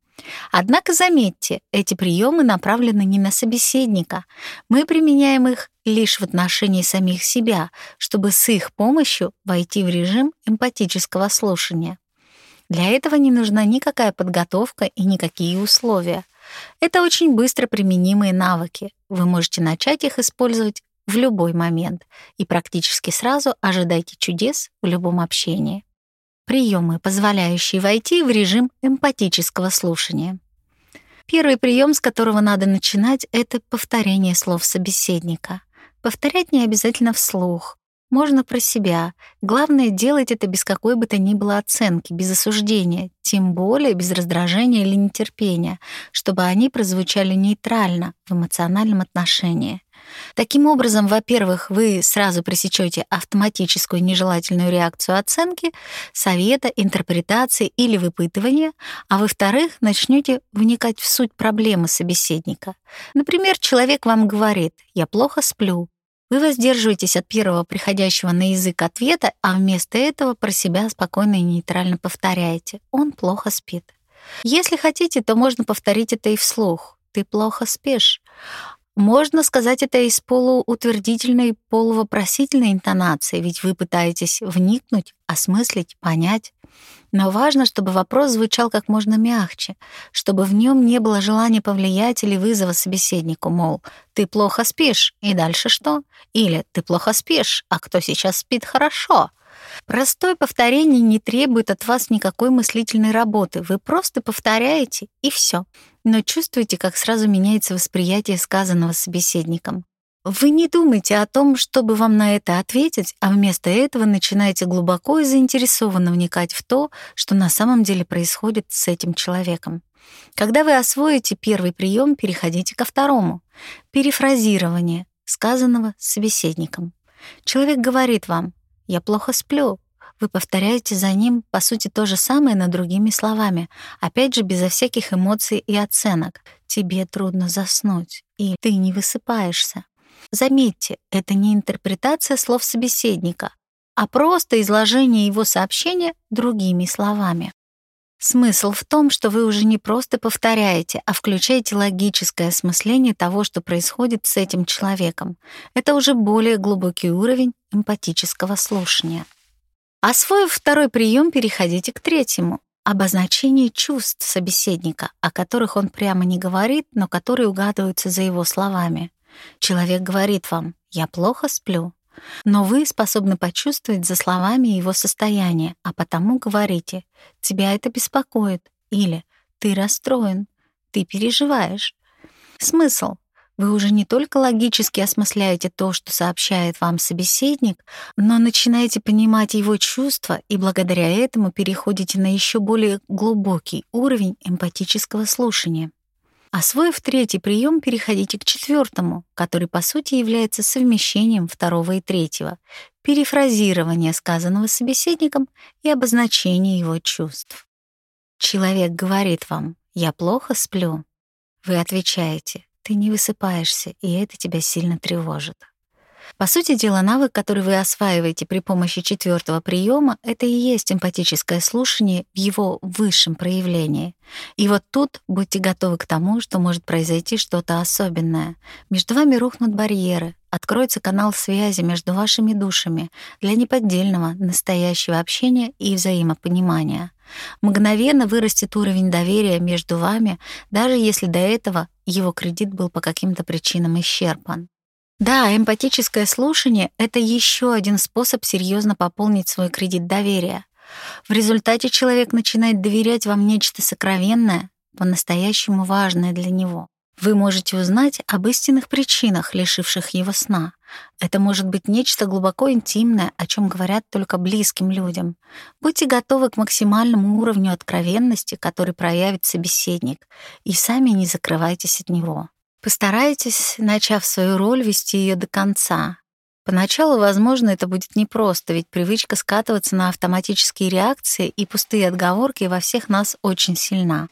Однако заметьте, эти приемы направлены не на собеседника. Мы применяем их лишь в отношении самих себя, чтобы с их помощью войти в режим эмпатического слушания. Для этого не нужна никакая подготовка и никакие условия. Это очень быстро применимые навыки. Вы можете начать их использовать в любой момент и практически сразу ожидайте чудес в любом общении. Приемы, позволяющие войти в режим эмпатического слушания. Первый прием, с которого надо начинать, это повторение слов собеседника. Повторять не обязательно вслух. Можно про себя. Главное — делать это без какой бы то ни было оценки, без осуждения, тем более без раздражения или нетерпения, чтобы они прозвучали нейтрально в эмоциональном отношении. Таким образом, во-первых, вы сразу пресечете автоматическую нежелательную реакцию оценки, совета, интерпретации или выпытывания, а во-вторых, начнете вникать в суть проблемы собеседника. Например, человек вам говорит «я плохо сплю», вы воздерживаетесь от первого приходящего на язык ответа, а вместо этого про себя спокойно и нейтрально повторяете «он плохо спит». Если хотите, то можно повторить это и вслух. «Ты плохо спишь». Можно сказать это из полуутвердительной, полувопросительной интонации, ведь вы пытаетесь вникнуть, осмыслить, понять. Но важно, чтобы вопрос звучал как можно мягче, чтобы в нем не было желания повлиять или вызова собеседнику, мол, «ты плохо спишь, и дальше что?» Или «ты плохо спишь, а кто сейчас спит хорошо?» Простое повторение не требует от вас никакой мыслительной работы. Вы просто повторяете, и все. Но чувствуете, как сразу меняется восприятие сказанного собеседником. Вы не думаете о том, чтобы вам на это ответить, а вместо этого начинаете глубоко и заинтересованно вникать в то, что на самом деле происходит с этим человеком. Когда вы освоите первый прием, переходите ко второму. Перефразирование сказанного собеседником. Человек говорит вам «я плохо сплю», вы повторяете за ним, по сути, то же самое, но другими словами. Опять же, безо всяких эмоций и оценок. «Тебе трудно заснуть» и «ты не высыпаешься». Заметьте, это не интерпретация слов собеседника, а просто изложение его сообщения другими словами. Смысл в том, что вы уже не просто повторяете, а включаете логическое осмысление того, что происходит с этим человеком. Это уже более глубокий уровень эмпатического слушания. Освоив второй прием, переходите к третьему — обозначение чувств собеседника, о которых он прямо не говорит, но которые угадываются за его словами. Человек говорит вам «я плохо сплю», но вы способны почувствовать за словами его состояние, а потому говорите «тебя это беспокоит» или «ты расстроен», «ты переживаешь». Смысл вы уже не только логически осмысляете то, что сообщает вам собеседник, но начинаете понимать его чувства и благодаря этому переходите на еще более глубокий уровень эмпатического слушания. Освоив третий прием, переходите к четвертому, который по сути является совмещением второго и третьего, перефразирование сказанного собеседником и обозначение его чувств. Человек говорит вам «я плохо сплю». Вы отвечаете ты не высыпаешься, и это тебя сильно тревожит. По сути дела, навык, который вы осваиваете при помощи четвертого приема, это и есть эмпатическое слушание в его высшем проявлении. И вот тут будьте готовы к тому, что может произойти что-то особенное. Между вами рухнут барьеры, откроется канал связи между вашими душами для неподдельного, настоящего общения и взаимопонимания. Мгновенно вырастет уровень доверия между вами, даже если до этого его кредит был по каким-то причинам исчерпан. Да, эмпатическое слушание — это еще один способ серьезно пополнить свой кредит доверия. В результате человек начинает доверять вам нечто сокровенное, по-настоящему важное для него. Вы можете узнать об истинных причинах, лишивших его сна. Это может быть нечто глубоко интимное, о чем говорят только близким людям. Будьте готовы к максимальному уровню откровенности, который проявит собеседник, и сами не закрывайтесь от него. Постарайтесь, начав свою роль, вести ее до конца. Поначалу, возможно, это будет непросто, ведь привычка скатываться на автоматические реакции и пустые отговорки во всех нас очень сильна.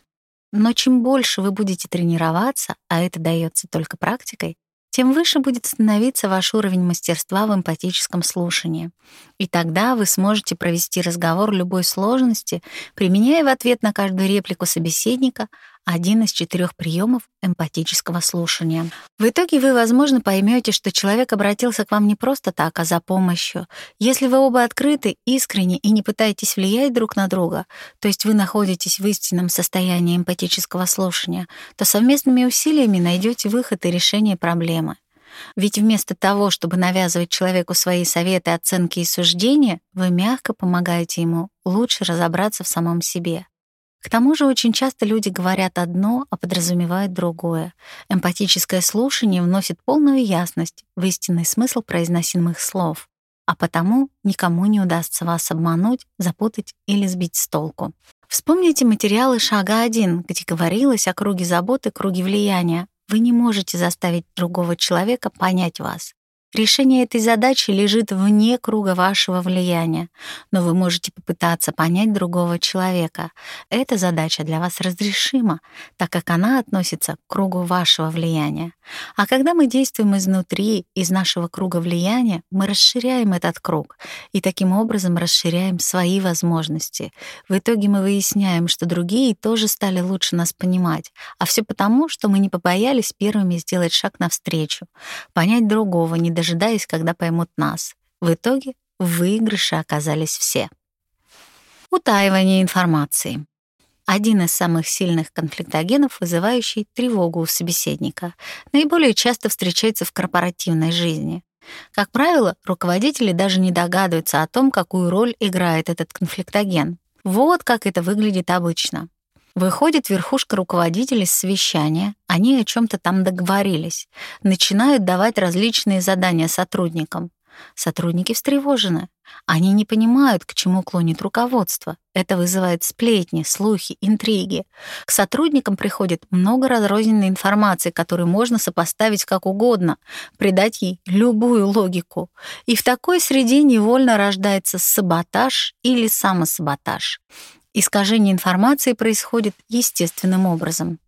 Но чем больше вы будете тренироваться, а это дается только практикой, тем выше будет становиться ваш уровень мастерства в эмпатическом слушании. И тогда вы сможете провести разговор любой сложности, применяя в ответ на каждую реплику собеседника один из четырех приемов эмпатического слушания. В итоге вы, возможно, поймете, что человек обратился к вам не просто так, а за помощью. Если вы оба открыты, искренне и не пытаетесь влиять друг на друга, то есть вы находитесь в истинном состоянии эмпатического слушания, то совместными усилиями найдете выход и решение проблемы. Ведь вместо того, чтобы навязывать человеку свои советы, оценки и суждения, вы мягко помогаете ему лучше разобраться в самом себе. К тому же очень часто люди говорят одно, а подразумевают другое. Эмпатическое слушание вносит полную ясность в истинный смысл произносимых слов, а потому никому не удастся вас обмануть, запутать или сбить с толку. Вспомните материалы шага 1, где говорилось о круге заботы, круге влияния. Вы не можете заставить другого человека понять вас. Решение этой задачи лежит вне круга вашего влияния, но вы можете попытаться понять другого человека. Эта задача для вас разрешима, так как она относится к кругу вашего влияния. А когда мы действуем изнутри, из нашего круга влияния, мы расширяем этот круг и таким образом расширяем свои возможности. В итоге мы выясняем, что другие тоже стали лучше нас понимать, а все потому, что мы не побоялись первыми сделать шаг навстречу, понять другого, не дожидаясь, когда поймут нас. В итоге в выигрыше оказались все. Утаивание информации. Один из самых сильных конфликтогенов, вызывающий тревогу у собеседника, наиболее часто встречается в корпоративной жизни. Как правило, руководители даже не догадываются о том, какую роль играет этот конфликтоген. Вот как это выглядит обычно. Выходит верхушка руководителей с совещания, они о чем то там договорились, начинают давать различные задания сотрудникам. Сотрудники встревожены. Они не понимают, к чему клонит руководство. Это вызывает сплетни, слухи, интриги. К сотрудникам приходит много разрозненной информации, которую можно сопоставить как угодно, придать ей любую логику. И в такой среде невольно рождается саботаж или самосаботаж. Искажение информации происходит естественным образом.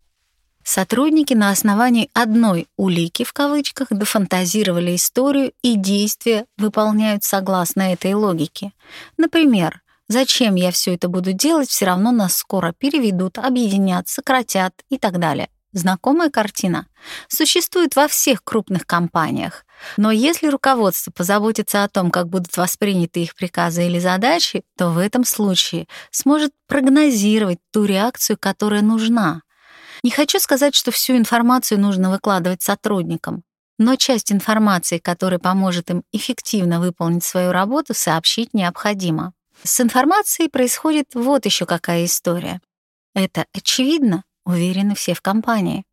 Сотрудники на основании одной «улики» в кавычках дофантазировали историю и действия выполняют согласно этой логике. Например, «Зачем я все это буду делать? Все равно нас скоро переведут, объединят, сократят и так далее». Знакомая картина существует во всех крупных компаниях. Но если руководство позаботится о том, как будут восприняты их приказы или задачи, то в этом случае сможет прогнозировать ту реакцию, которая нужна. Не хочу сказать, что всю информацию нужно выкладывать сотрудникам, но часть информации, которая поможет им эффективно выполнить свою работу, сообщить необходимо. С информацией происходит вот еще какая история. Это очевидно, уверены все в компании.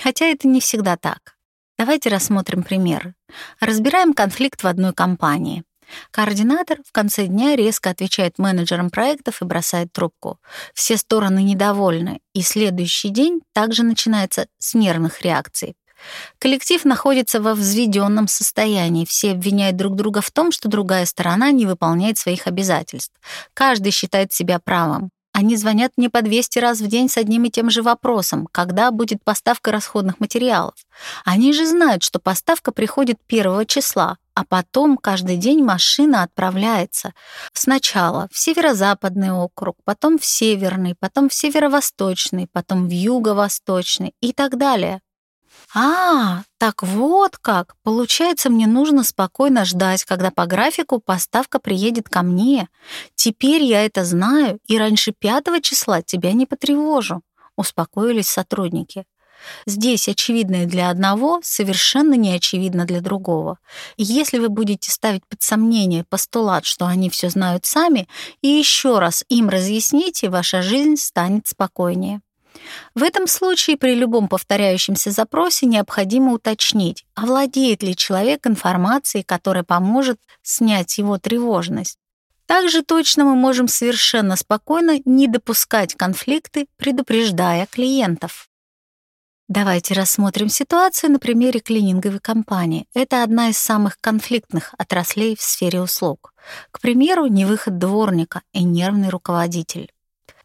Хотя это не всегда так. Давайте рассмотрим пример. Разбираем конфликт в одной компании. Координатор в конце дня резко отвечает менеджерам проектов и бросает трубку. Все стороны недовольны, и следующий день также начинается с нервных реакций. Коллектив находится во взведенном состоянии. Все обвиняют друг друга в том, что другая сторона не выполняет своих обязательств. Каждый считает себя правым. Они звонят мне по 200 раз в день с одним и тем же вопросом, когда будет поставка расходных материалов. Они же знают, что поставка приходит 1 числа, а потом каждый день машина отправляется. Сначала в северо-западный округ, потом в северный, потом в северо-восточный, потом в юго-восточный и так далее. А, так вот как. Получается, мне нужно спокойно ждать, когда по графику поставка приедет ко мне. Теперь я это знаю, и раньше пятого числа тебя не потревожу. Успокоились сотрудники. Здесь очевидное для одного совершенно не очевидно для другого. И если вы будете ставить под сомнение постулат, что они все знают сами, и еще раз им разъясните, ваша жизнь станет спокойнее. В этом случае при любом повторяющемся запросе необходимо уточнить, овладеет ли человек информацией, которая поможет снять его тревожность. Также точно мы можем совершенно спокойно не допускать конфликты, предупреждая клиентов. Давайте рассмотрим ситуацию на примере клининговой компании. Это одна из самых конфликтных отраслей в сфере услуг. К примеру, невыход дворника и нервный руководитель.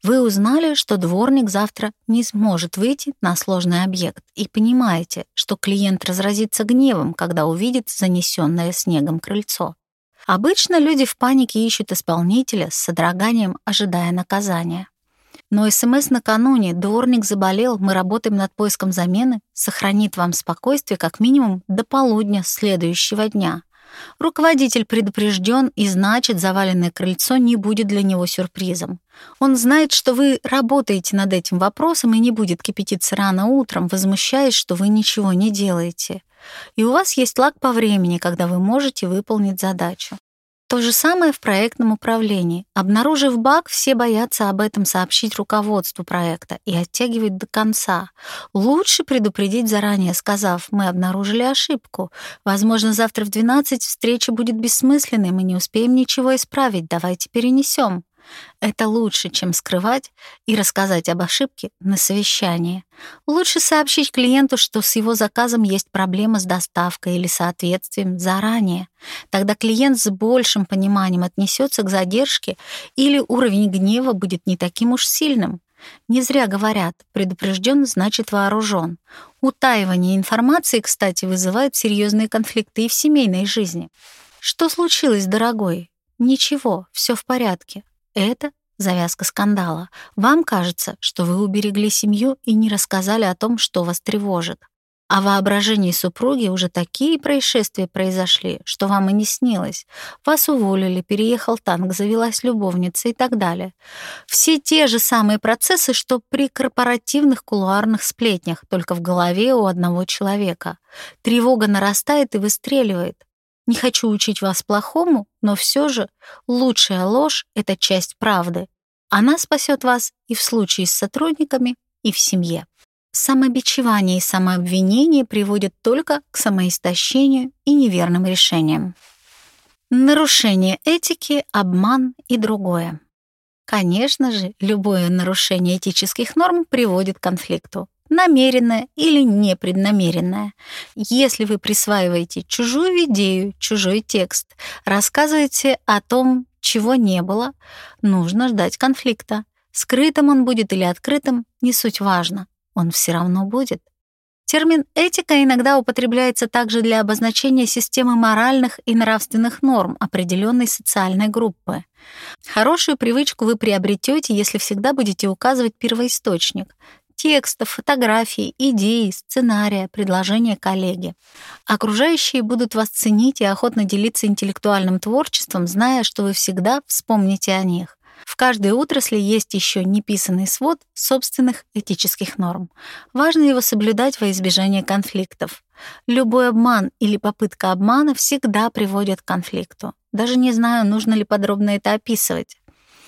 Вы узнали, что дворник завтра не сможет выйти на сложный объект и понимаете, что клиент разразится гневом, когда увидит занесенное снегом крыльцо. Обычно люди в панике ищут исполнителя с содроганием, ожидая наказания. Но СМС накануне «Дворник заболел, мы работаем над поиском замены» сохранит вам спокойствие как минимум до полудня следующего дня. Руководитель предупрежден, и значит, заваленное крыльцо не будет для него сюрпризом. Он знает, что вы работаете над этим вопросом и не будет кипятиться рано утром, возмущаясь, что вы ничего не делаете. И у вас есть лаг по времени, когда вы можете выполнить задачу. То же самое в проектном управлении. Обнаружив баг, все боятся об этом сообщить руководству проекта и оттягивать до конца. Лучше предупредить заранее, сказав, мы обнаружили ошибку. Возможно, завтра в 12 встреча будет бессмысленной, мы не успеем ничего исправить, давайте перенесем. Это лучше, чем скрывать и рассказать об ошибке на совещании. Лучше сообщить клиенту, что с его заказом есть проблема с доставкой или соответствием заранее. Тогда клиент с большим пониманием отнесется к задержке или уровень гнева будет не таким уж сильным. Не зря говорят, предупрежден значит вооружен. Утаивание информации, кстати, вызывает серьезные конфликты и в семейной жизни. Что случилось, дорогой? Ничего, все в порядке. Это завязка скандала. Вам кажется, что вы уберегли семью и не рассказали о том, что вас тревожит. А в воображении супруги уже такие происшествия произошли, что вам и не снилось. Вас уволили, переехал танк, завелась любовница и так далее. Все те же самые процессы, что при корпоративных кулуарных сплетнях, только в голове у одного человека. Тревога нарастает и выстреливает. Не хочу учить вас плохому, но все же лучшая ложь — это часть правды. Она спасет вас и в случае с сотрудниками, и в семье. Самобичевание и самообвинение приводят только к самоистощению и неверным решениям. Нарушение этики, обман и другое. Конечно же, любое нарушение этических норм приводит к конфликту намеренное или непреднамеренное. Если вы присваиваете чужую идею, чужой текст, рассказываете о том, чего не было, нужно ждать конфликта. Скрытым он будет или открытым, не суть важно, он все равно будет. Термин «этика» иногда употребляется также для обозначения системы моральных и нравственных норм определенной социальной группы. Хорошую привычку вы приобретете, если всегда будете указывать первоисточник текстов, фотографий, идей, сценария, предложения коллеги. Окружающие будут вас ценить и охотно делиться интеллектуальным творчеством, зная, что вы всегда вспомните о них. В каждой отрасли есть еще неписанный свод собственных этических норм. Важно его соблюдать во избежание конфликтов. Любой обман или попытка обмана всегда приводит к конфликту. Даже не знаю, нужно ли подробно это описывать.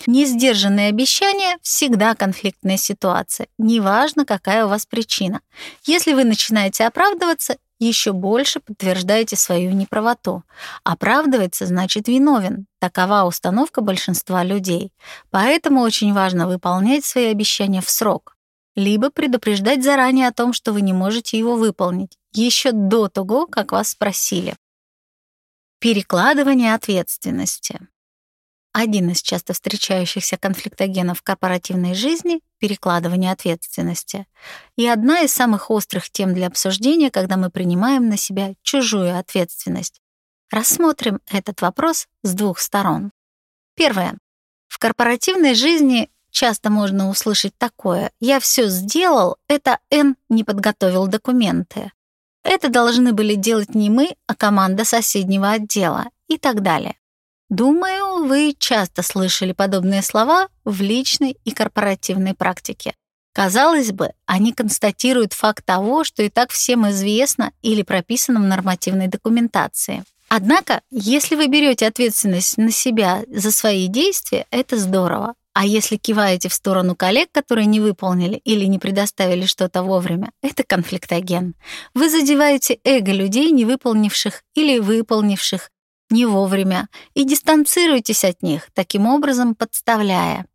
Несдержанные обещания — всегда конфликтная ситуация, неважно, какая у вас причина. Если вы начинаете оправдываться, еще больше подтверждаете свою неправоту. Оправдывается значит виновен. Такова установка большинства людей. Поэтому очень важно выполнять свои обещания в срок. Либо предупреждать заранее о том, что вы не можете его выполнить, еще до того, как вас спросили. Перекладывание ответственности. Один из часто встречающихся конфликтогенов корпоративной жизни — перекладывание ответственности. И одна из самых острых тем для обсуждения, когда мы принимаем на себя чужую ответственность. Рассмотрим этот вопрос с двух сторон. Первое. В корпоративной жизни часто можно услышать такое «я все сделал, это Н не подготовил документы». Это должны были делать не мы, а команда соседнего отдела и так далее. Думаю, вы часто слышали подобные слова в личной и корпоративной практике. Казалось бы, они констатируют факт того, что и так всем известно или прописано в нормативной документации. Однако, если вы берете ответственность на себя за свои действия, это здорово. А если киваете в сторону коллег, которые не выполнили или не предоставили что-то вовремя, это конфликтоген. Вы задеваете эго людей, не выполнивших или выполнивших не вовремя и дистанцируйтесь от них, таким образом подставляя.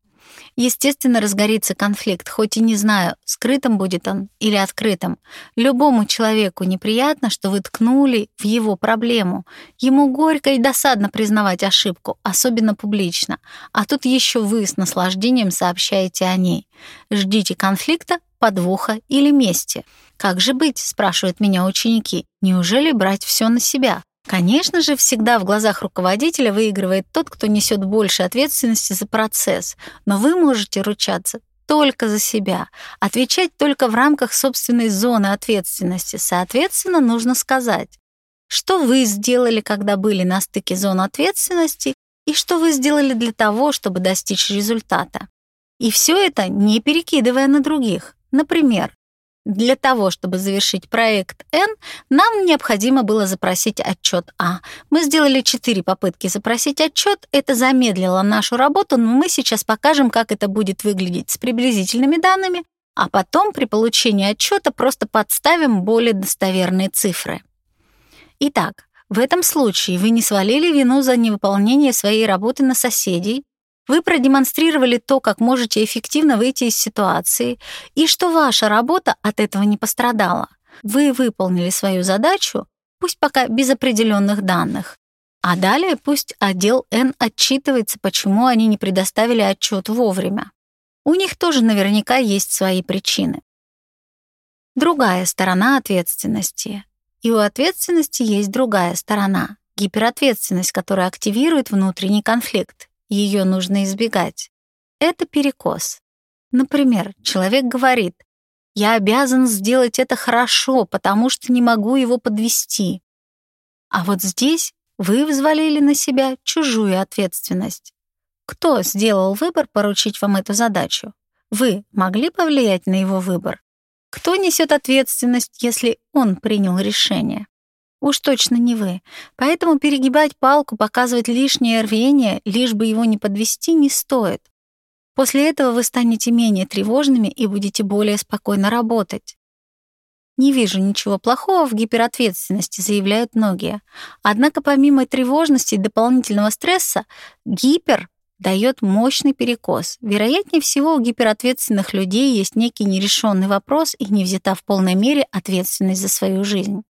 Естественно, разгорится конфликт, хоть и не знаю, скрытым будет он или открытым. Любому человеку неприятно, что вы ткнули в его проблему. Ему горько и досадно признавать ошибку, особенно публично. А тут еще вы с наслаждением сообщаете о ней. Ждите конфликта, подвоха или мести. «Как же быть?» — спрашивают меня ученики. «Неужели брать все на себя?» Конечно же, всегда в глазах руководителя выигрывает тот, кто несет больше ответственности за процесс, но вы можете ручаться только за себя, отвечать только в рамках собственной зоны ответственности. Соответственно, нужно сказать, что вы сделали, когда были на стыке зон ответственности, и что вы сделали для того, чтобы достичь результата. И все это не перекидывая на других. Например, для того, чтобы завершить проект N, нам необходимо было запросить отчет А. Мы сделали четыре попытки запросить отчет. Это замедлило нашу работу, но мы сейчас покажем, как это будет выглядеть с приблизительными данными, а потом при получении отчета просто подставим более достоверные цифры. Итак, в этом случае вы не свалили вину за невыполнение своей работы на соседей, вы продемонстрировали то, как можете эффективно выйти из ситуации, и что ваша работа от этого не пострадала. Вы выполнили свою задачу, пусть пока без определенных данных. А далее пусть отдел N отчитывается, почему они не предоставили отчет вовремя. У них тоже наверняка есть свои причины. Другая сторона ответственности. И у ответственности есть другая сторона — гиперответственность, которая активирует внутренний конфликт. Ее нужно избегать. Это перекос. Например, человек говорит, «Я обязан сделать это хорошо, потому что не могу его подвести». А вот здесь вы взвалили на себя чужую ответственность. Кто сделал выбор поручить вам эту задачу? Вы могли повлиять на его выбор? Кто несет ответственность, если он принял решение? Уж точно не вы. Поэтому перегибать палку, показывать лишнее рвение, лишь бы его не подвести, не стоит. После этого вы станете менее тревожными и будете более спокойно работать. Не вижу ничего плохого в гиперответственности, заявляют многие. Однако помимо тревожности и дополнительного стресса, гипер дает мощный перекос. Вероятнее всего, у гиперответственных людей есть некий нерешенный вопрос и не взята в полной мере ответственность за свою жизнь.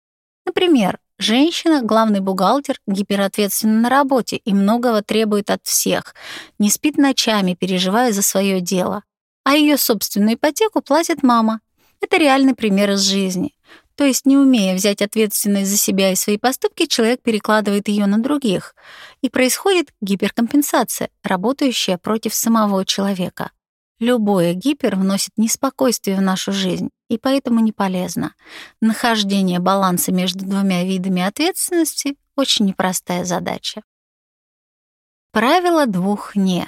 Например, женщина, главный бухгалтер, гиперответственна на работе и многого требует от всех, не спит ночами, переживая за свое дело. А ее собственную ипотеку платит мама. Это реальный пример из жизни. То есть, не умея взять ответственность за себя и свои поступки, человек перекладывает ее на других. И происходит гиперкомпенсация, работающая против самого человека. Любое гипер вносит неспокойствие в нашу жизнь, и поэтому не полезно. Нахождение баланса между двумя видами ответственности — очень непростая задача. Правило двух «не».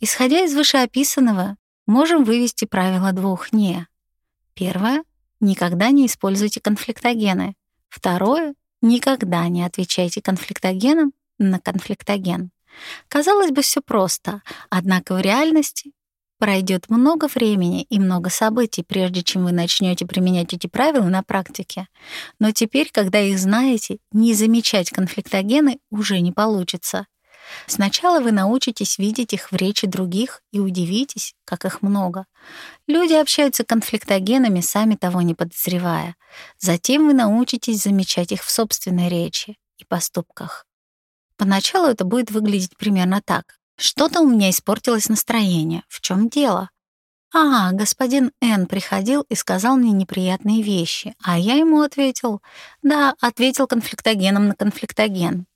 Исходя из вышеописанного, можем вывести правило двух «не». Первое Никогда не используйте конфликтогены. Второе — никогда не отвечайте конфликтогеном на конфликтоген. Казалось бы, все просто, однако в реальности пройдет много времени и много событий, прежде чем вы начнете применять эти правила на практике. Но теперь, когда их знаете, не замечать конфликтогены уже не получится. Сначала вы научитесь видеть их в речи других и удивитесь, как их много. Люди общаются конфликтогенами, сами того не подозревая. Затем вы научитесь замечать их в собственной речи и поступках. Поначалу это будет выглядеть примерно так. Что-то у меня испортилось настроение. В чем дело? А, господин Н приходил и сказал мне неприятные вещи, а я ему ответил. Да, ответил конфликтогеном на конфликтоген.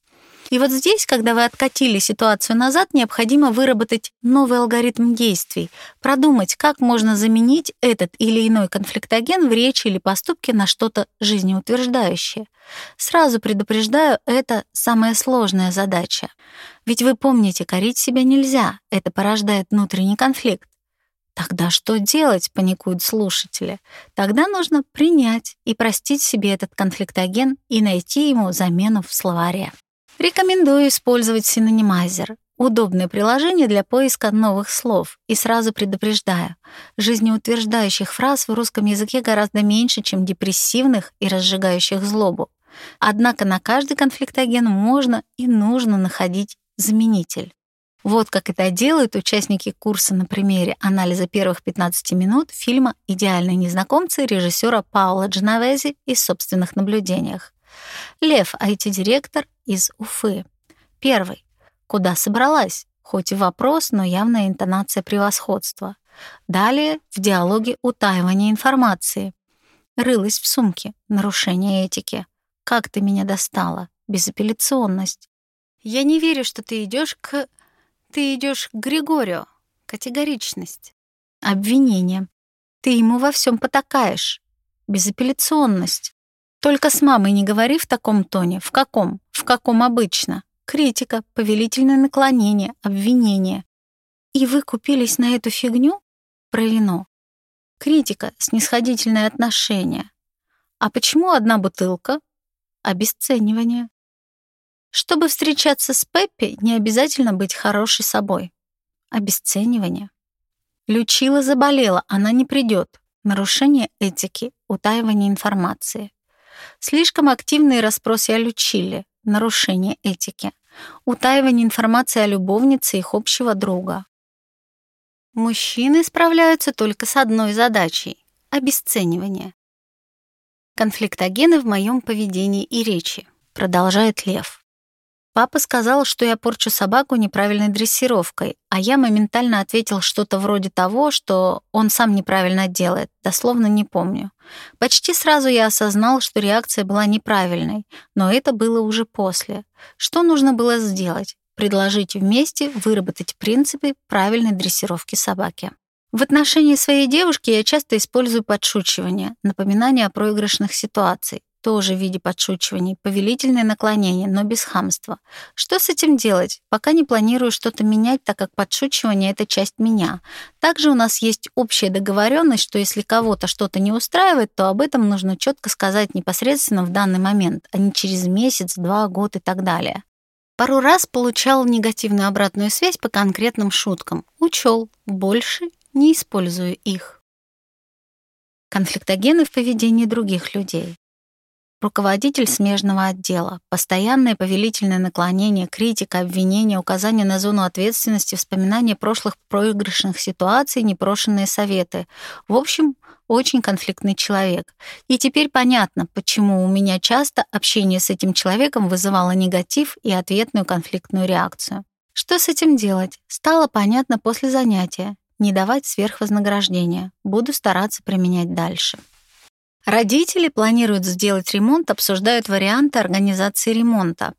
И вот здесь, когда вы откатили ситуацию назад, необходимо выработать новый алгоритм действий, продумать, как можно заменить этот или иной конфликтоген в речи или поступке на что-то жизнеутверждающее. Сразу предупреждаю, это самая сложная задача. Ведь вы помните, корить себя нельзя, это порождает внутренний конфликт. Тогда что делать, паникуют слушатели? Тогда нужно принять и простить себе этот конфликтоген и найти ему замену в словаре. Рекомендую использовать синонимайзер. Удобное приложение для поиска новых слов. И сразу предупреждаю, жизнеутверждающих фраз в русском языке гораздо меньше, чем депрессивных и разжигающих злобу. Однако на каждый конфликтоген можно и нужно находить заменитель. Вот как это делают участники курса на примере анализа первых 15 минут фильма «Идеальные незнакомцы» режиссера Паула Дженовези из собственных наблюдениях. Лев, IT-директор из Уфы. Первый. Куда собралась? Хоть и вопрос, но явная интонация превосходства. Далее в диалоге утаивание информации. Рылась в сумке. Нарушение этики. Как ты меня достала? Безапелляционность. Я не верю, что ты идешь к... Ты идешь к Григорию. Категоричность. Обвинение. Ты ему во всем потакаешь. Безапелляционность. Только с мамой не говори в таком тоне. В каком? В каком обычно? Критика, повелительное наклонение, обвинение. И вы купились на эту фигню? Про вино. Критика, снисходительное отношение. А почему одна бутылка? Обесценивание. Чтобы встречаться с Пеппи, не обязательно быть хорошей собой. Обесценивание. Лючила заболела, она не придет. Нарушение этики, утаивание информации. Слишком активные расспросы о Лючиле, нарушение этики, утаивание информации о любовнице их общего друга. Мужчины справляются только с одной задачей — обесценивание. Конфликтогены в моем поведении и речи, продолжает Лев. Папа сказал, что я порчу собаку неправильной дрессировкой, а я моментально ответил что-то вроде того, что он сам неправильно делает, дословно не помню. Почти сразу я осознал, что реакция была неправильной, но это было уже после. Что нужно было сделать? Предложить вместе выработать принципы правильной дрессировки собаки. В отношении своей девушки я часто использую подшучивание, напоминание о проигрышных ситуациях тоже в виде подшучиваний, повелительное наклонение, но без хамства. Что с этим делать? Пока не планирую что-то менять, так как подшучивание — это часть меня. Также у нас есть общая договоренность, что если кого-то что-то не устраивает, то об этом нужно четко сказать непосредственно в данный момент, а не через месяц, два, год и так далее. Пару раз получал негативную обратную связь по конкретным шуткам. Учел, больше не использую их. конфликтогены в поведении других людей. Руководитель смежного отдела. Постоянное повелительное наклонение, критика, обвинение, указание на зону ответственности, вспоминание прошлых проигрышных ситуаций, непрошенные советы. В общем, очень конфликтный человек. И теперь понятно, почему у меня часто общение с этим человеком вызывало негатив и ответную конфликтную реакцию. Что с этим делать? Стало понятно после занятия. Не давать сверхвознаграждения. Буду стараться применять дальше. Родители планируют сделать ремонт, обсуждают варианты организации ремонта.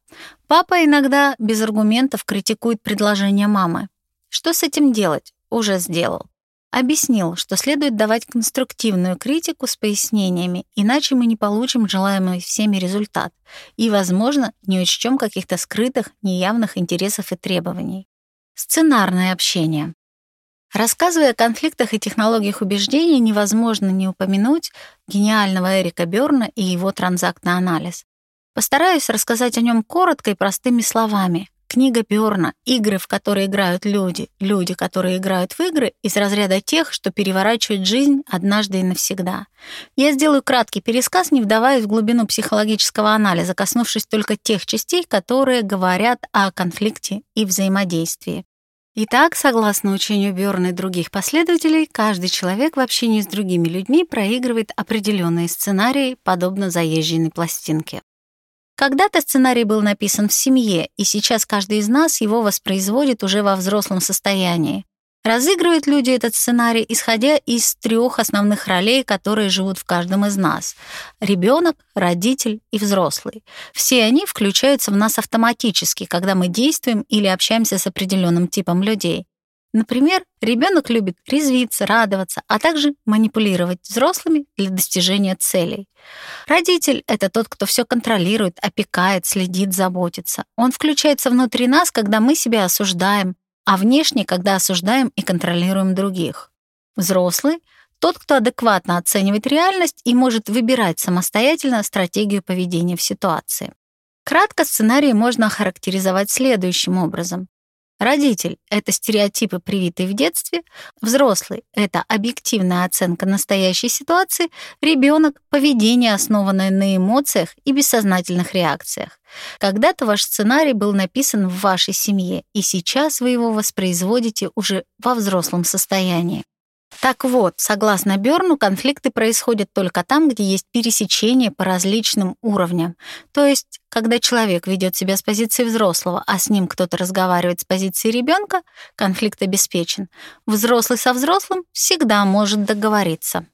Папа иногда без аргументов критикует предложение мамы. Что с этим делать? Уже сделал. Объяснил, что следует давать конструктивную критику с пояснениями, иначе мы не получим желаемый всеми результат и, возможно, не учтем каких-то скрытых, неявных интересов и требований. Сценарное общение. Рассказывая о конфликтах и технологиях убеждения, невозможно не упомянуть гениального Эрика Бёрна и его транзактный анализ. Постараюсь рассказать о нем коротко и простыми словами. Книга Бёрна «Игры, в которые играют люди, люди, которые играют в игры» из разряда тех, что переворачивают жизнь однажды и навсегда. Я сделаю краткий пересказ, не вдаваясь в глубину психологического анализа, коснувшись только тех частей, которые говорят о конфликте и взаимодействии. Итак, согласно учению Бёрна и других последователей, каждый человек в общении с другими людьми проигрывает определенные сценарии, подобно заезженной пластинке. Когда-то сценарий был написан в семье, и сейчас каждый из нас его воспроизводит уже во взрослом состоянии. Разыгрывают люди этот сценарий, исходя из трех основных ролей, которые живут в каждом из нас. Ребенок, родитель и взрослый. Все они включаются в нас автоматически, когда мы действуем или общаемся с определенным типом людей. Например, ребенок любит резвиться, радоваться, а также манипулировать взрослыми для достижения целей. Родитель — это тот, кто все контролирует, опекает, следит, заботится. Он включается внутри нас, когда мы себя осуждаем, а внешне, когда осуждаем и контролируем других. Взрослый — тот, кто адекватно оценивает реальность и может выбирать самостоятельно стратегию поведения в ситуации. Кратко сценарий можно охарактеризовать следующим образом. Родитель — это стереотипы, привитые в детстве. Взрослый — это объективная оценка настоящей ситуации. Ребенок — поведение, основанное на эмоциях и бессознательных реакциях. Когда-то ваш сценарий был написан в вашей семье, и сейчас вы его воспроизводите уже во взрослом состоянии. Так вот, согласно Бёрну, конфликты происходят только там, где есть пересечение по различным уровням. То есть, когда человек ведет себя с позиции взрослого, а с ним кто-то разговаривает с позиции ребенка, конфликт обеспечен. Взрослый со взрослым всегда может договориться.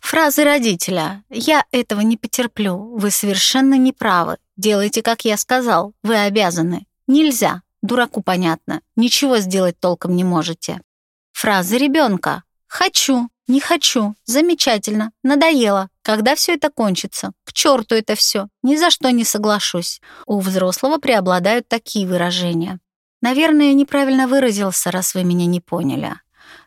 Фразы родителя «Я этого не потерплю», «Вы совершенно не правы», «Делайте, как я сказал», «Вы обязаны», «Нельзя», «Дураку понятно», «Ничего сделать толком не можете». Фразы ребенка Хочу, не хочу, замечательно, надоело. Когда все это кончится? К черту это все. Ни за что не соглашусь. У взрослого преобладают такие выражения. Наверное, неправильно выразился, раз вы меня не поняли.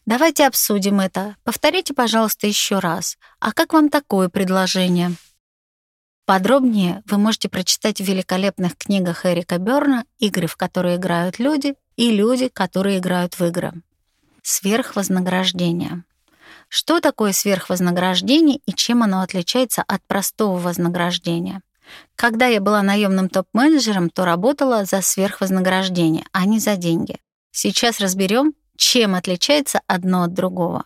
Давайте обсудим это. Повторите, пожалуйста, еще раз. А как вам такое предложение? Подробнее вы можете прочитать в великолепных книгах Эрика Бёрна «Игры, в которые играют люди» и «Люди, которые играют в игры». Сверхвознаграждение. Что такое сверхвознаграждение и чем оно отличается от простого вознаграждения? Когда я была наемным топ-менеджером, то работала за сверхвознаграждение, а не за деньги. Сейчас разберем, чем отличается одно от другого.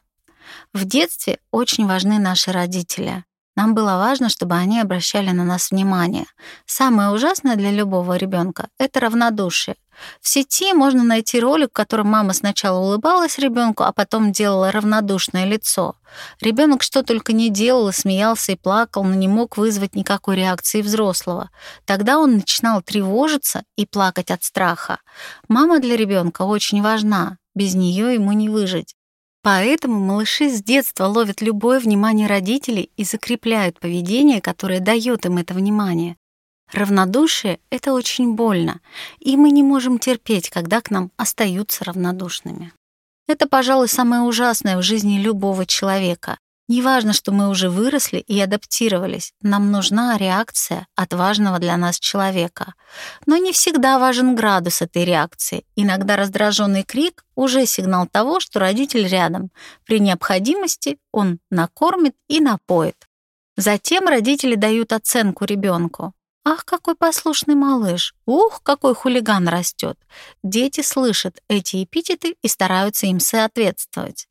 В детстве очень важны наши родители. Нам было важно, чтобы они обращали на нас внимание. Самое ужасное для любого ребенка — это равнодушие. В сети можно найти ролик, в котором мама сначала улыбалась ребенку, а потом делала равнодушное лицо. Ребенок что только не делал, смеялся и плакал, но не мог вызвать никакой реакции взрослого. Тогда он начинал тревожиться и плакать от страха. Мама для ребенка очень важна, без нее ему не выжить. Поэтому малыши с детства ловят любое внимание родителей и закрепляют поведение, которое дает им это внимание. Равнодушие — это очень больно, и мы не можем терпеть, когда к нам остаются равнодушными. Это, пожалуй, самое ужасное в жизни любого человека. Неважно, что мы уже выросли и адаптировались, нам нужна реакция от важного для нас человека. Но не всегда важен градус этой реакции. Иногда раздраженный крик уже сигнал того, что родитель рядом. При необходимости он накормит и напоит. Затем родители дают оценку ребенку. Ах, какой послушный малыш! Ух, какой хулиган растет! Дети слышат эти эпитеты и стараются им соответствовать.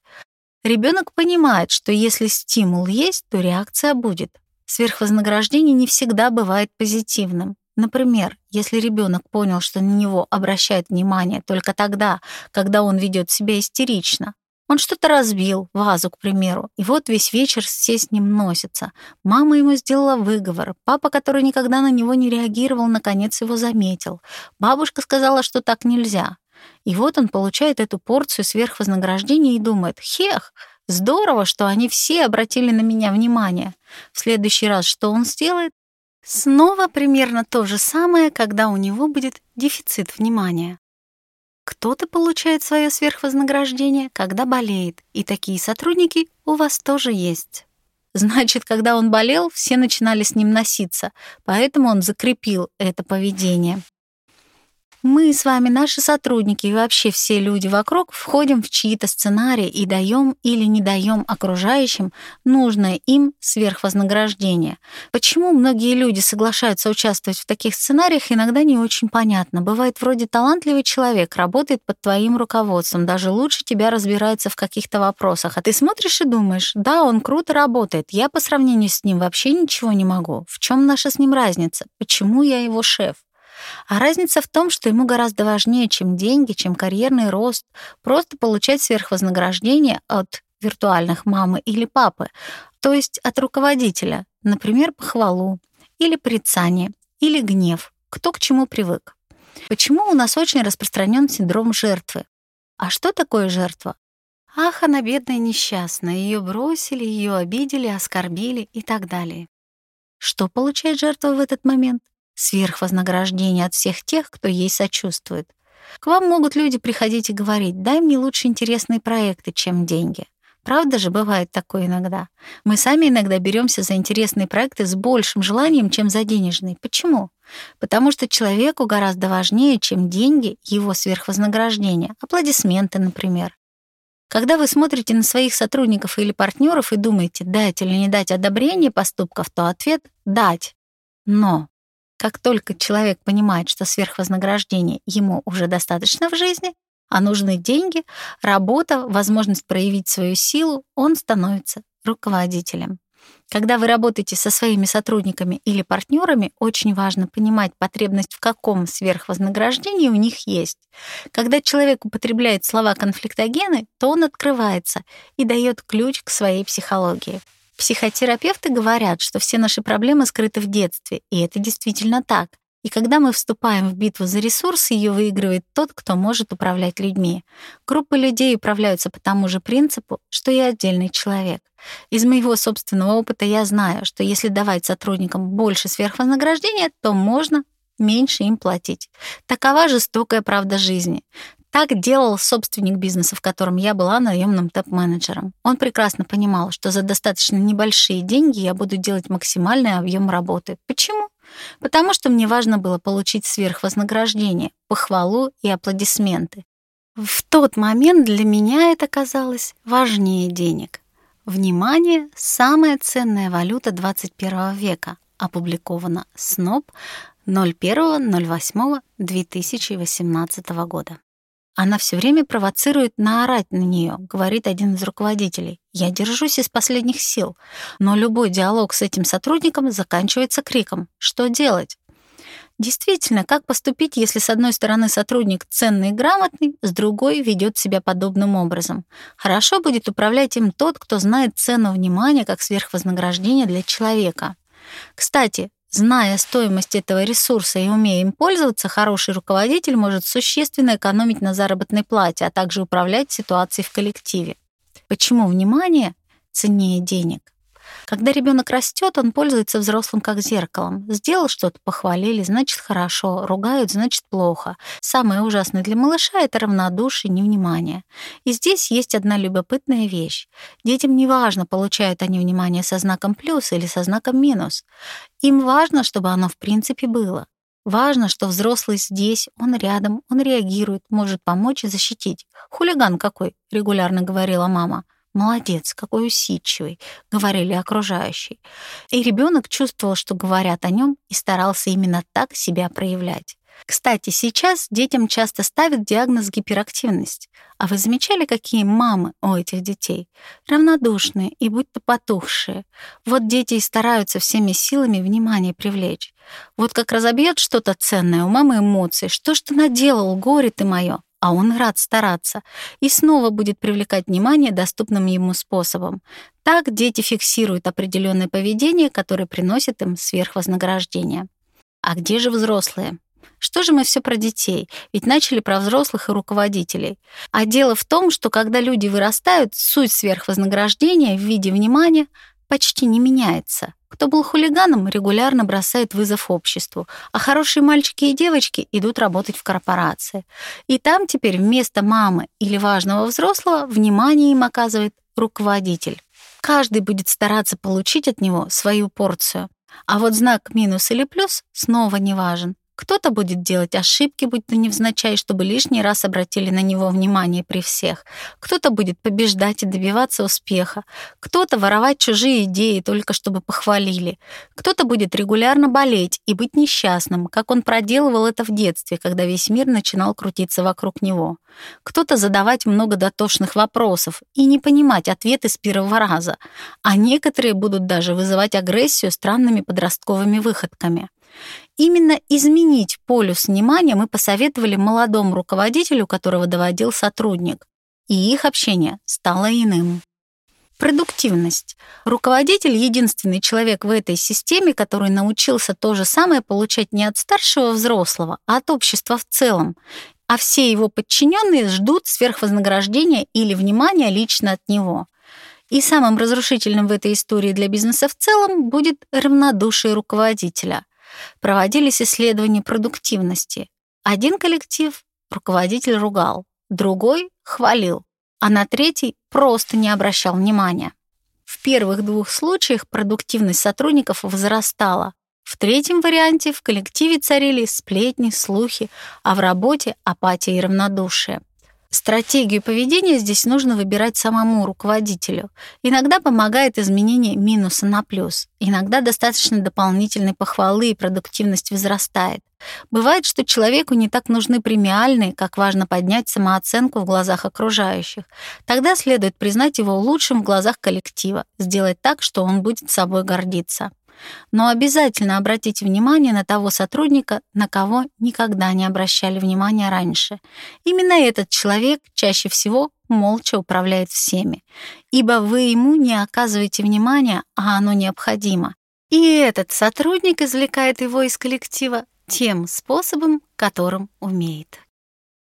Ребенок понимает, что если стимул есть, то реакция будет. Сверхвознаграждение не всегда бывает позитивным. Например, если ребенок понял, что на него обращают внимание только тогда, когда он ведет себя истерично, он что-то разбил, вазу, к примеру, и вот весь вечер все с ним носятся. Мама ему сделала выговор. Папа, который никогда на него не реагировал, наконец его заметил. Бабушка сказала, что так нельзя. И вот он получает эту порцию сверхвознаграждения и думает, «Хех, здорово, что они все обратили на меня внимание». В следующий раз что он сделает? Снова примерно то же самое, когда у него будет дефицит внимания. Кто-то получает свое сверхвознаграждение, когда болеет, и такие сотрудники у вас тоже есть. Значит, когда он болел, все начинали с ним носиться, поэтому он закрепил это поведение. Мы с вами, наши сотрудники и вообще все люди вокруг входим в чьи-то сценарии и даем или не даем окружающим нужное им сверхвознаграждение. Почему многие люди соглашаются участвовать в таких сценариях, иногда не очень понятно. Бывает, вроде талантливый человек работает под твоим руководством, даже лучше тебя разбирается в каких-то вопросах, а ты смотришь и думаешь, да, он круто работает, я по сравнению с ним вообще ничего не могу. В чем наша с ним разница? Почему я его шеф? А разница в том, что ему гораздо важнее, чем деньги, чем карьерный рост, просто получать сверхвознаграждение от виртуальных мамы или папы, то есть от руководителя, например, похвалу, или порицание, или гнев, кто к чему привык. Почему у нас очень распространен синдром жертвы? А что такое жертва? Ах, она бедная несчастная, ее бросили, ее обидели, оскорбили и так далее. Что получает жертва в этот момент? Сверхвознаграждение от всех тех, кто ей сочувствует. К вам могут люди приходить и говорить, дай мне лучше интересные проекты, чем деньги. Правда же, бывает такое иногда. Мы сами иногда беремся за интересные проекты с большим желанием, чем за денежные. Почему? Потому что человеку гораздо важнее, чем деньги, его сверхвознаграждение. Аплодисменты, например. Когда вы смотрите на своих сотрудников или партнеров и думаете, дать или не дать одобрение поступков, то ответ — дать. Но как только человек понимает, что сверхвознаграждение ему уже достаточно в жизни, а нужны деньги, работа, возможность проявить свою силу, он становится руководителем. Когда вы работаете со своими сотрудниками или партнерами, очень важно понимать потребность, в каком сверхвознаграждении у них есть. Когда человек употребляет слова конфликтогены, то он открывается и дает ключ к своей психологии. Психотерапевты говорят, что все наши проблемы скрыты в детстве, и это действительно так. И когда мы вступаем в битву за ресурсы, ее выигрывает тот, кто может управлять людьми. Группы людей управляются по тому же принципу, что и отдельный человек. Из моего собственного опыта я знаю, что если давать сотрудникам больше сверхвознаграждения, то можно меньше им платить. Такова жестокая правда жизни. Так делал собственник бизнеса, в котором я была наемным топ-менеджером. Он прекрасно понимал, что за достаточно небольшие деньги я буду делать максимальный объем работы. Почему? Потому что мне важно было получить сверхвознаграждение, похвалу и аплодисменты. В тот момент для меня это казалось важнее денег. Внимание — самая ценная валюта 21 века. Опубликовано СНОП 01.08.2018 года. Она все время провоцирует наорать на нее, говорит один из руководителей. Я держусь из последних сил, но любой диалог с этим сотрудником заканчивается криком. Что делать? Действительно, как поступить, если с одной стороны сотрудник ценный и грамотный, с другой ведет себя подобным образом? Хорошо будет управлять им тот, кто знает цену внимания как сверхвознаграждение для человека. Кстати, Зная стоимость этого ресурса и умея им пользоваться, хороший руководитель может существенно экономить на заработной плате, а также управлять ситуацией в коллективе. Почему внимание ценнее денег? Когда ребенок растет, он пользуется взрослым как зеркалом. Сделал что-то, похвалили, значит хорошо, ругают, значит плохо. Самое ужасное для малыша — это равнодушие, невнимание. И здесь есть одна любопытная вещь. Детям не важно, получают они внимание со знаком плюс или со знаком минус. Им важно, чтобы оно в принципе было. Важно, что взрослый здесь, он рядом, он реагирует, может помочь и защитить. «Хулиган какой», — регулярно говорила мама. «Молодец, какой усидчивый», — говорили окружающие. И ребенок чувствовал, что говорят о нем, и старался именно так себя проявлять. Кстати, сейчас детям часто ставят диагноз гиперактивность. А вы замечали, какие мамы у этих детей? Равнодушные и будто потухшие. Вот дети и стараются всеми силами внимание привлечь. Вот как разобьет что-то ценное у мамы эмоции. Что ж ты наделал, горе ты мое? А он рад стараться и снова будет привлекать внимание доступным ему способом. Так дети фиксируют определенное поведение, которое приносит им сверхвознаграждение. А где же взрослые? Что же мы все про детей? Ведь начали про взрослых и руководителей. А дело в том, что когда люди вырастают, суть сверхвознаграждения в виде внимания почти не меняется. Кто был хулиганом, регулярно бросает вызов обществу, а хорошие мальчики и девочки идут работать в корпорации. И там теперь вместо мамы или важного взрослого внимание им оказывает руководитель. Каждый будет стараться получить от него свою порцию. А вот знак минус или плюс снова не важен. Кто-то будет делать ошибки, будь то невзначай, чтобы лишний раз обратили на него внимание при всех. Кто-то будет побеждать и добиваться успеха. Кто-то воровать чужие идеи только чтобы похвалили. Кто-то будет регулярно болеть и быть несчастным, как он проделывал это в детстве, когда весь мир начинал крутиться вокруг него. Кто-то задавать много дотошных вопросов и не понимать ответы с первого раза. А некоторые будут даже вызывать агрессию странными подростковыми выходками. Именно изменить полюс внимания мы посоветовали молодому руководителю, которого доводил сотрудник, и их общение стало иным. Продуктивность. Руководитель — единственный человек в этой системе, который научился то же самое получать не от старшего взрослого, а от общества в целом. А все его подчиненные ждут сверхвознаграждения или внимания лично от него. И самым разрушительным в этой истории для бизнеса в целом будет равнодушие руководителя проводились исследования продуктивности. Один коллектив руководитель ругал, другой хвалил, а на третий просто не обращал внимания. В первых двух случаях продуктивность сотрудников возрастала. В третьем варианте в коллективе царили сплетни, слухи, а в работе апатия и равнодушие. Стратегию поведения здесь нужно выбирать самому руководителю. Иногда помогает изменение минуса на плюс. Иногда достаточно дополнительной похвалы и продуктивность возрастает. Бывает, что человеку не так нужны премиальные, как важно поднять самооценку в глазах окружающих. Тогда следует признать его лучшим в глазах коллектива, сделать так, что он будет собой гордиться. Но обязательно обратите внимание на того сотрудника, на кого никогда не обращали внимания раньше. Именно этот человек чаще всего молча управляет всеми, ибо вы ему не оказываете внимания, а оно необходимо. И этот сотрудник извлекает его из коллектива тем способом, которым умеет.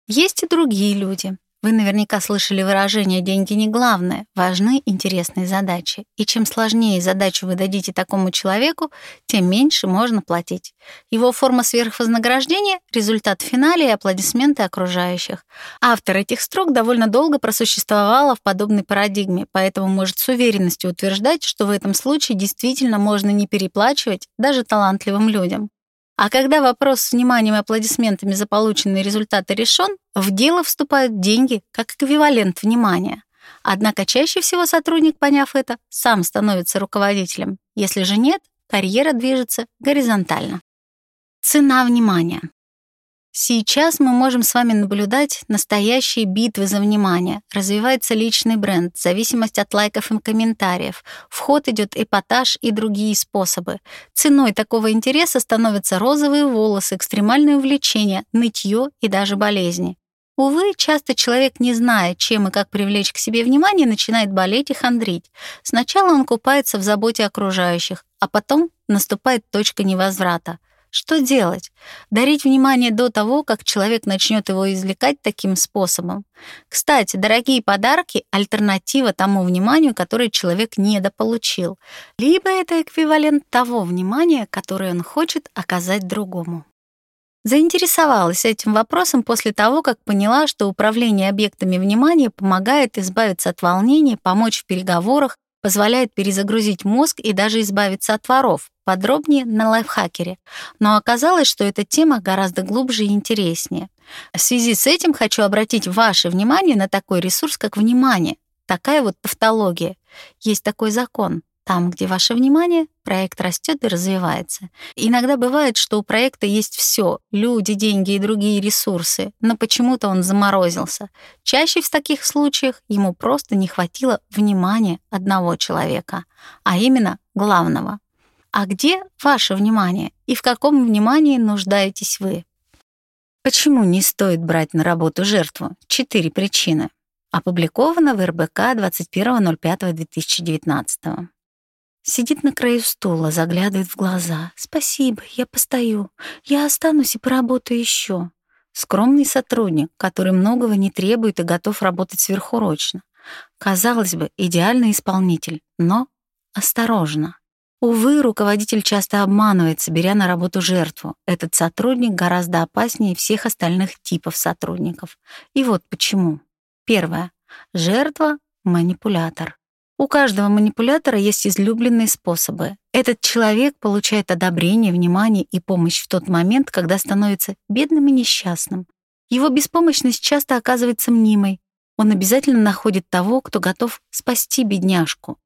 Есть и другие люди, вы наверняка слышали выражение «деньги не главное», важны интересные задачи. И чем сложнее задачу вы дадите такому человеку, тем меньше можно платить. Его форма сверхвознаграждения — результат в финале и аплодисменты окружающих. Автор этих строк довольно долго просуществовала в подобной парадигме, поэтому может с уверенностью утверждать, что в этом случае действительно можно не переплачивать даже талантливым людям. А когда вопрос с вниманием и аплодисментами за полученные результаты решен, в дело вступают деньги как эквивалент внимания. Однако чаще всего сотрудник, поняв это, сам становится руководителем. Если же нет, карьера движется горизонтально. Цена внимания. Сейчас мы можем с вами наблюдать настоящие битвы за внимание. Развивается личный бренд, зависимость от лайков и комментариев. В ход идет эпатаж и другие способы. Ценой такого интереса становятся розовые волосы, экстремальные увлечения, нытье и даже болезни. Увы, часто человек, не зная, чем и как привлечь к себе внимание, начинает болеть и хандрить. Сначала он купается в заботе окружающих, а потом наступает точка невозврата — Что делать? Дарить внимание до того, как человек начнет его извлекать таким способом. Кстати, дорогие подарки — альтернатива тому вниманию, которое человек недополучил. Либо это эквивалент того внимания, которое он хочет оказать другому. Заинтересовалась этим вопросом после того, как поняла, что управление объектами внимания помогает избавиться от волнения, помочь в переговорах, позволяет перезагрузить мозг и даже избавиться от воров. Подробнее на лайфхакере. Но оказалось, что эта тема гораздо глубже и интереснее. В связи с этим хочу обратить ваше внимание на такой ресурс, как внимание. Такая вот тавтология. Есть такой закон. Там, где ваше внимание, проект растет и развивается. Иногда бывает, что у проекта есть все — люди, деньги и другие ресурсы, но почему-то он заморозился. Чаще в таких случаях ему просто не хватило внимания одного человека, а именно главного. А где ваше внимание и в каком внимании нуждаетесь вы? Почему не стоит брать на работу жертву? Четыре причины. Опубликовано в РБК 21.05.2019. Сидит на краю стула, заглядывает в глаза. «Спасибо, я постою. Я останусь и поработаю еще». Скромный сотрудник, который многого не требует и готов работать сверхурочно. Казалось бы, идеальный исполнитель, но осторожно. Увы, руководитель часто обманывается, беря на работу жертву. Этот сотрудник гораздо опаснее всех остальных типов сотрудников. И вот почему. Первое. Жертва — манипулятор. У каждого манипулятора есть излюбленные способы. Этот человек получает одобрение, внимание и помощь в тот момент, когда становится бедным и несчастным. Его беспомощность часто оказывается мнимой. Он обязательно находит того, кто готов спасти бедняжку.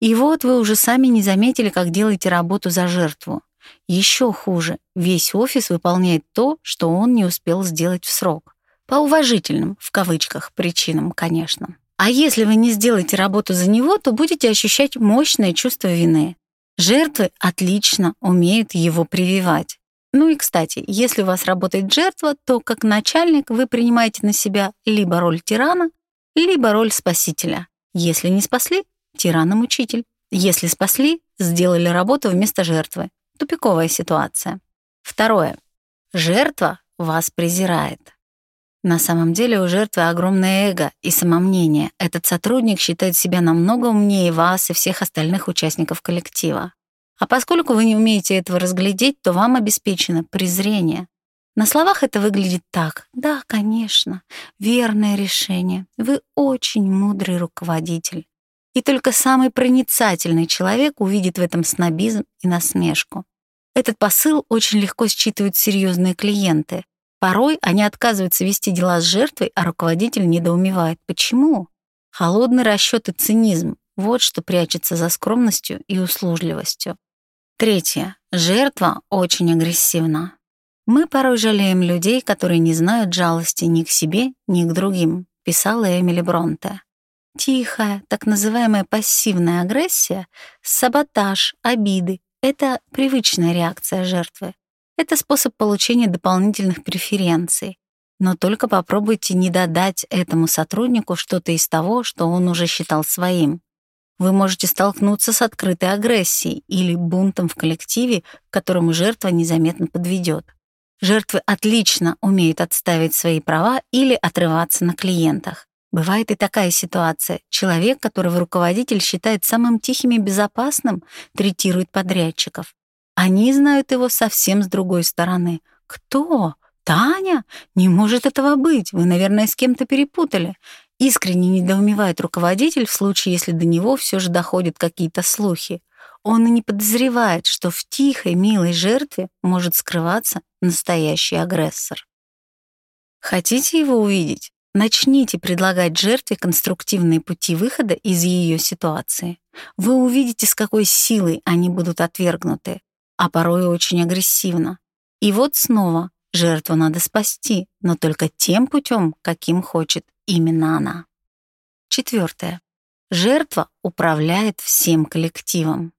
И вот вы уже сами не заметили, как делаете работу за жертву. Еще хуже, весь офис выполняет то, что он не успел сделать в срок. По уважительным, в кавычках, причинам, конечно. А если вы не сделаете работу за него, то будете ощущать мощное чувство вины. Жертвы отлично умеют его прививать. Ну и, кстати, если у вас работает жертва, то как начальник вы принимаете на себя либо роль тирана, либо роль спасителя. Если не спасли, тираном учитель. Если спасли, сделали работу вместо жертвы. Тупиковая ситуация. Второе. Жертва вас презирает. На самом деле у жертвы огромное эго и самомнение. Этот сотрудник считает себя намного умнее вас и всех остальных участников коллектива. А поскольку вы не умеете этого разглядеть, то вам обеспечено презрение. На словах это выглядит так. Да, конечно, верное решение. Вы очень мудрый руководитель. И только самый проницательный человек увидит в этом снобизм и насмешку. Этот посыл очень легко считывают серьезные клиенты. Порой они отказываются вести дела с жертвой, а руководитель недоумевает. Почему? Холодный расчет и цинизм — вот что прячется за скромностью и услужливостью. Третье. Жертва очень агрессивна. Мы порой жалеем людей, которые не знают жалости ни к себе, ни к другим, писала Эмили Бронте. Тихая, так называемая пассивная агрессия, саботаж, обиды — это привычная реакция жертвы. Это способ получения дополнительных преференций. Но только попробуйте не додать этому сотруднику что-то из того, что он уже считал своим. Вы можете столкнуться с открытой агрессией или бунтом в коллективе, к которому жертва незаметно подведет. Жертвы отлично умеют отставить свои права или отрываться на клиентах. Бывает и такая ситуация. Человек, которого руководитель считает самым тихим и безопасным, третирует подрядчиков. Они знают его совсем с другой стороны. Кто? Таня? Не может этого быть. Вы, наверное, с кем-то перепутали. Искренне недоумевает руководитель в случае, если до него все же доходят какие-то слухи. Он и не подозревает, что в тихой, милой жертве может скрываться настоящий агрессор. Хотите его увидеть? Начните предлагать жертве конструктивные пути выхода из ее ситуации. Вы увидите, с какой силой они будут отвергнуты а порой очень агрессивно. И вот снова жертву надо спасти, но только тем путем, каким хочет именно она. Четвертое. Жертва управляет всем коллективом.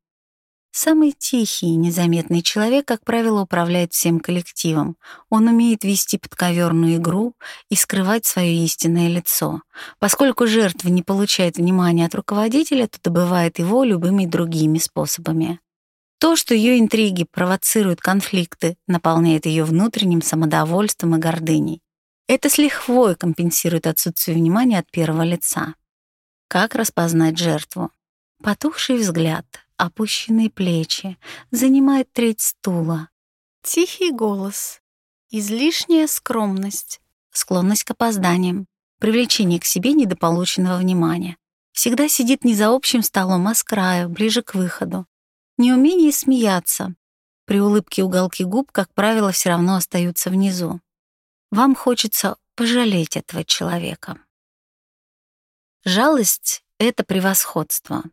Самый тихий и незаметный человек, как правило, управляет всем коллективом. Он умеет вести подковерную игру и скрывать свое истинное лицо. Поскольку жертва не получает внимания от руководителя, то добывает его любыми другими способами. То, что ее интриги провоцируют конфликты, наполняет ее внутренним самодовольством и гордыней. Это с лихвой компенсирует отсутствие внимания от первого лица. Как распознать жертву? Потухший взгляд, опущенные плечи, занимает треть стула. Тихий голос, излишняя скромность, склонность к опозданиям, привлечение к себе недополученного внимания. Всегда сидит не за общим столом, а с краю, ближе к выходу. Неумение смеяться. При улыбке уголки губ, как правило, все равно остаются внизу. Вам хочется пожалеть этого человека. Жалость — это превосходство.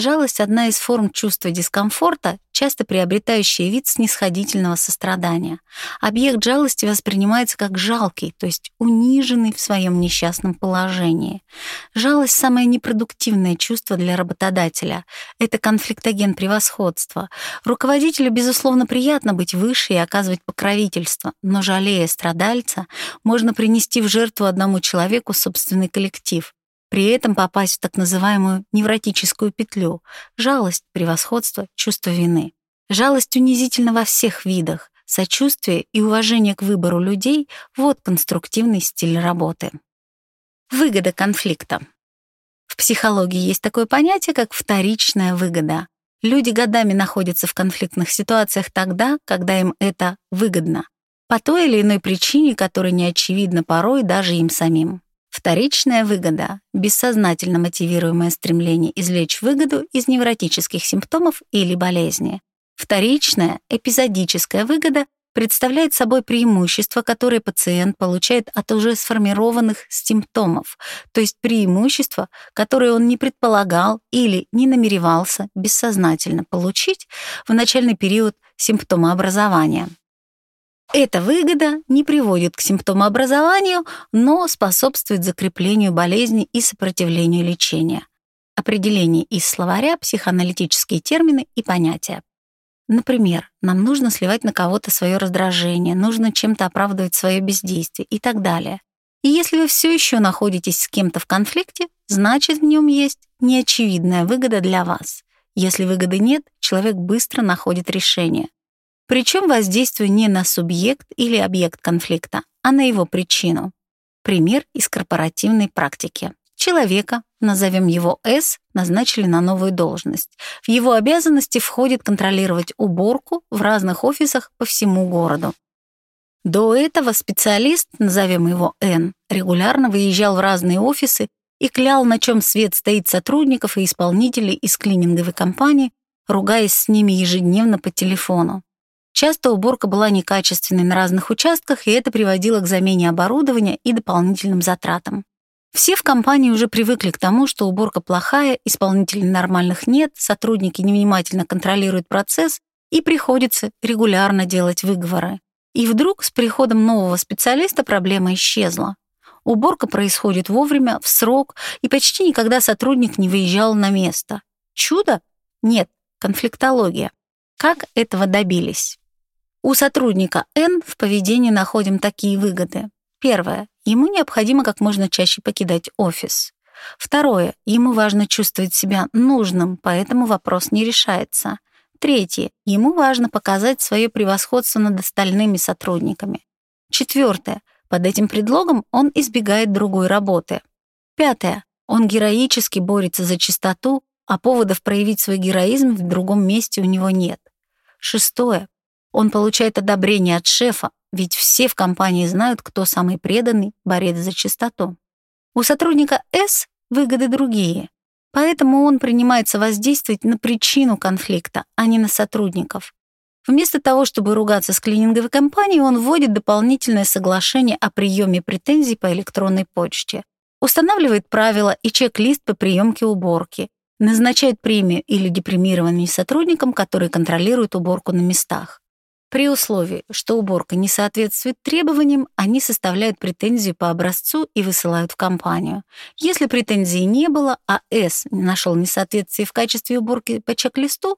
Жалость — одна из форм чувства дискомфорта, часто приобретающая вид снисходительного сострадания. Объект жалости воспринимается как жалкий, то есть униженный в своем несчастном положении. Жалость — самое непродуктивное чувство для работодателя. Это конфликтоген превосходства. Руководителю, безусловно, приятно быть выше и оказывать покровительство, но, жалея страдальца, можно принести в жертву одному человеку собственный коллектив, при этом попасть в так называемую невротическую петлю — жалость, превосходство, чувство вины. Жалость унизительна во всех видах. Сочувствие и уважение к выбору людей — вот конструктивный стиль работы. Выгода конфликта. В психологии есть такое понятие, как вторичная выгода. Люди годами находятся в конфликтных ситуациях тогда, когда им это выгодно, по той или иной причине, которая не очевидна порой даже им самим. Вторичная выгода — бессознательно мотивируемое стремление извлечь выгоду из невротических симптомов или болезни. Вторичная, эпизодическая выгода представляет собой преимущество, которое пациент получает от уже сформированных симптомов, то есть преимущество, которое он не предполагал или не намеревался бессознательно получить в начальный период симптомообразования. Эта выгода не приводит к симптомообразованию, но способствует закреплению болезни и сопротивлению лечения. Определение из словаря, психоаналитические термины и понятия. Например, нам нужно сливать на кого-то свое раздражение, нужно чем-то оправдывать свое бездействие и так далее. И если вы все еще находитесь с кем-то в конфликте, значит, в нем есть неочевидная выгода для вас. Если выгоды нет, человек быстро находит решение. Причем воздействуя не на субъект или объект конфликта, а на его причину. Пример из корпоративной практики. Человека, назовем его С, назначили на новую должность. В его обязанности входит контролировать уборку в разных офисах по всему городу. До этого специалист, назовем его Н, регулярно выезжал в разные офисы и клял, на чем свет стоит сотрудников и исполнителей из клининговой компании, ругаясь с ними ежедневно по телефону. Часто уборка была некачественной на разных участках, и это приводило к замене оборудования и дополнительным затратам. Все в компании уже привыкли к тому, что уборка плохая, исполнителей нормальных нет, сотрудники невнимательно контролируют процесс, и приходится регулярно делать выговоры. И вдруг с приходом нового специалиста проблема исчезла. Уборка происходит вовремя, в срок, и почти никогда сотрудник не выезжал на место. Чудо? Нет, конфликтология. Как этого добились? У сотрудника N в поведении находим такие выгоды. Первое. Ему необходимо как можно чаще покидать офис. Второе. Ему важно чувствовать себя нужным, поэтому вопрос не решается. Третье. Ему важно показать свое превосходство над остальными сотрудниками. Четвертое. Под этим предлогом он избегает другой работы. Пятое. Он героически борется за чистоту, а поводов проявить свой героизм в другом месте у него нет. Шестое. Он получает одобрение от шефа, ведь все в компании знают, кто самый преданный борец за чистоту. У сотрудника С выгоды другие, поэтому он принимается воздействовать на причину конфликта, а не на сотрудников. Вместо того, чтобы ругаться с клининговой компанией, он вводит дополнительное соглашение о приеме претензий по электронной почте, устанавливает правила и чек-лист по приемке уборки, назначает премию или депримирование сотрудникам, которые контролируют уборку на местах. При условии, что уборка не соответствует требованиям, они составляют претензию по образцу и высылают в компанию. Если претензий не было, а С нашел несоответствие в качестве уборки по чек-листу,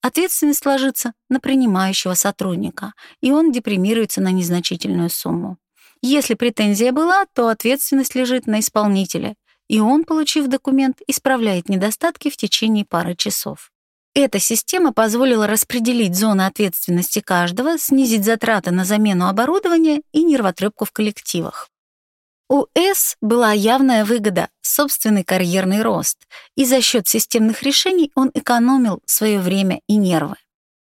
ответственность ложится на принимающего сотрудника, и он депримируется на незначительную сумму. Если претензия была, то ответственность лежит на исполнителе, и он, получив документ, исправляет недостатки в течение пары часов. Эта система позволила распределить зоны ответственности каждого, снизить затраты на замену оборудования и нервотрепку в коллективах. У С была явная выгода — собственный карьерный рост, и за счет системных решений он экономил свое время и нервы.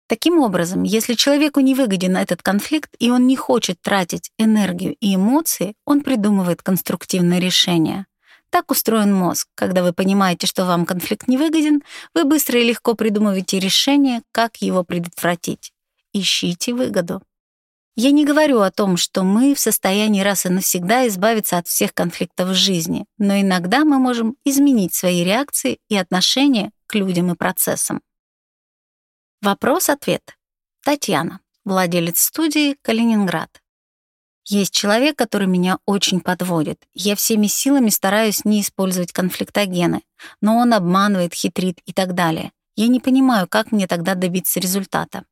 Таким образом, если человеку не выгоден этот конфликт и он не хочет тратить энергию и эмоции, он придумывает конструктивное решение. Так устроен мозг. Когда вы понимаете, что вам конфликт не выгоден, вы быстро и легко придумываете решение, как его предотвратить. Ищите выгоду. Я не говорю о том, что мы в состоянии раз и навсегда избавиться от всех конфликтов в жизни, но иногда мы можем изменить свои реакции и отношения к людям и процессам. Вопрос-ответ. Татьяна, владелец студии «Калининград». Есть человек, который меня очень подводит. Я всеми силами стараюсь не использовать конфликтогены, но он обманывает, хитрит и так далее. Я не понимаю, как мне тогда добиться результата.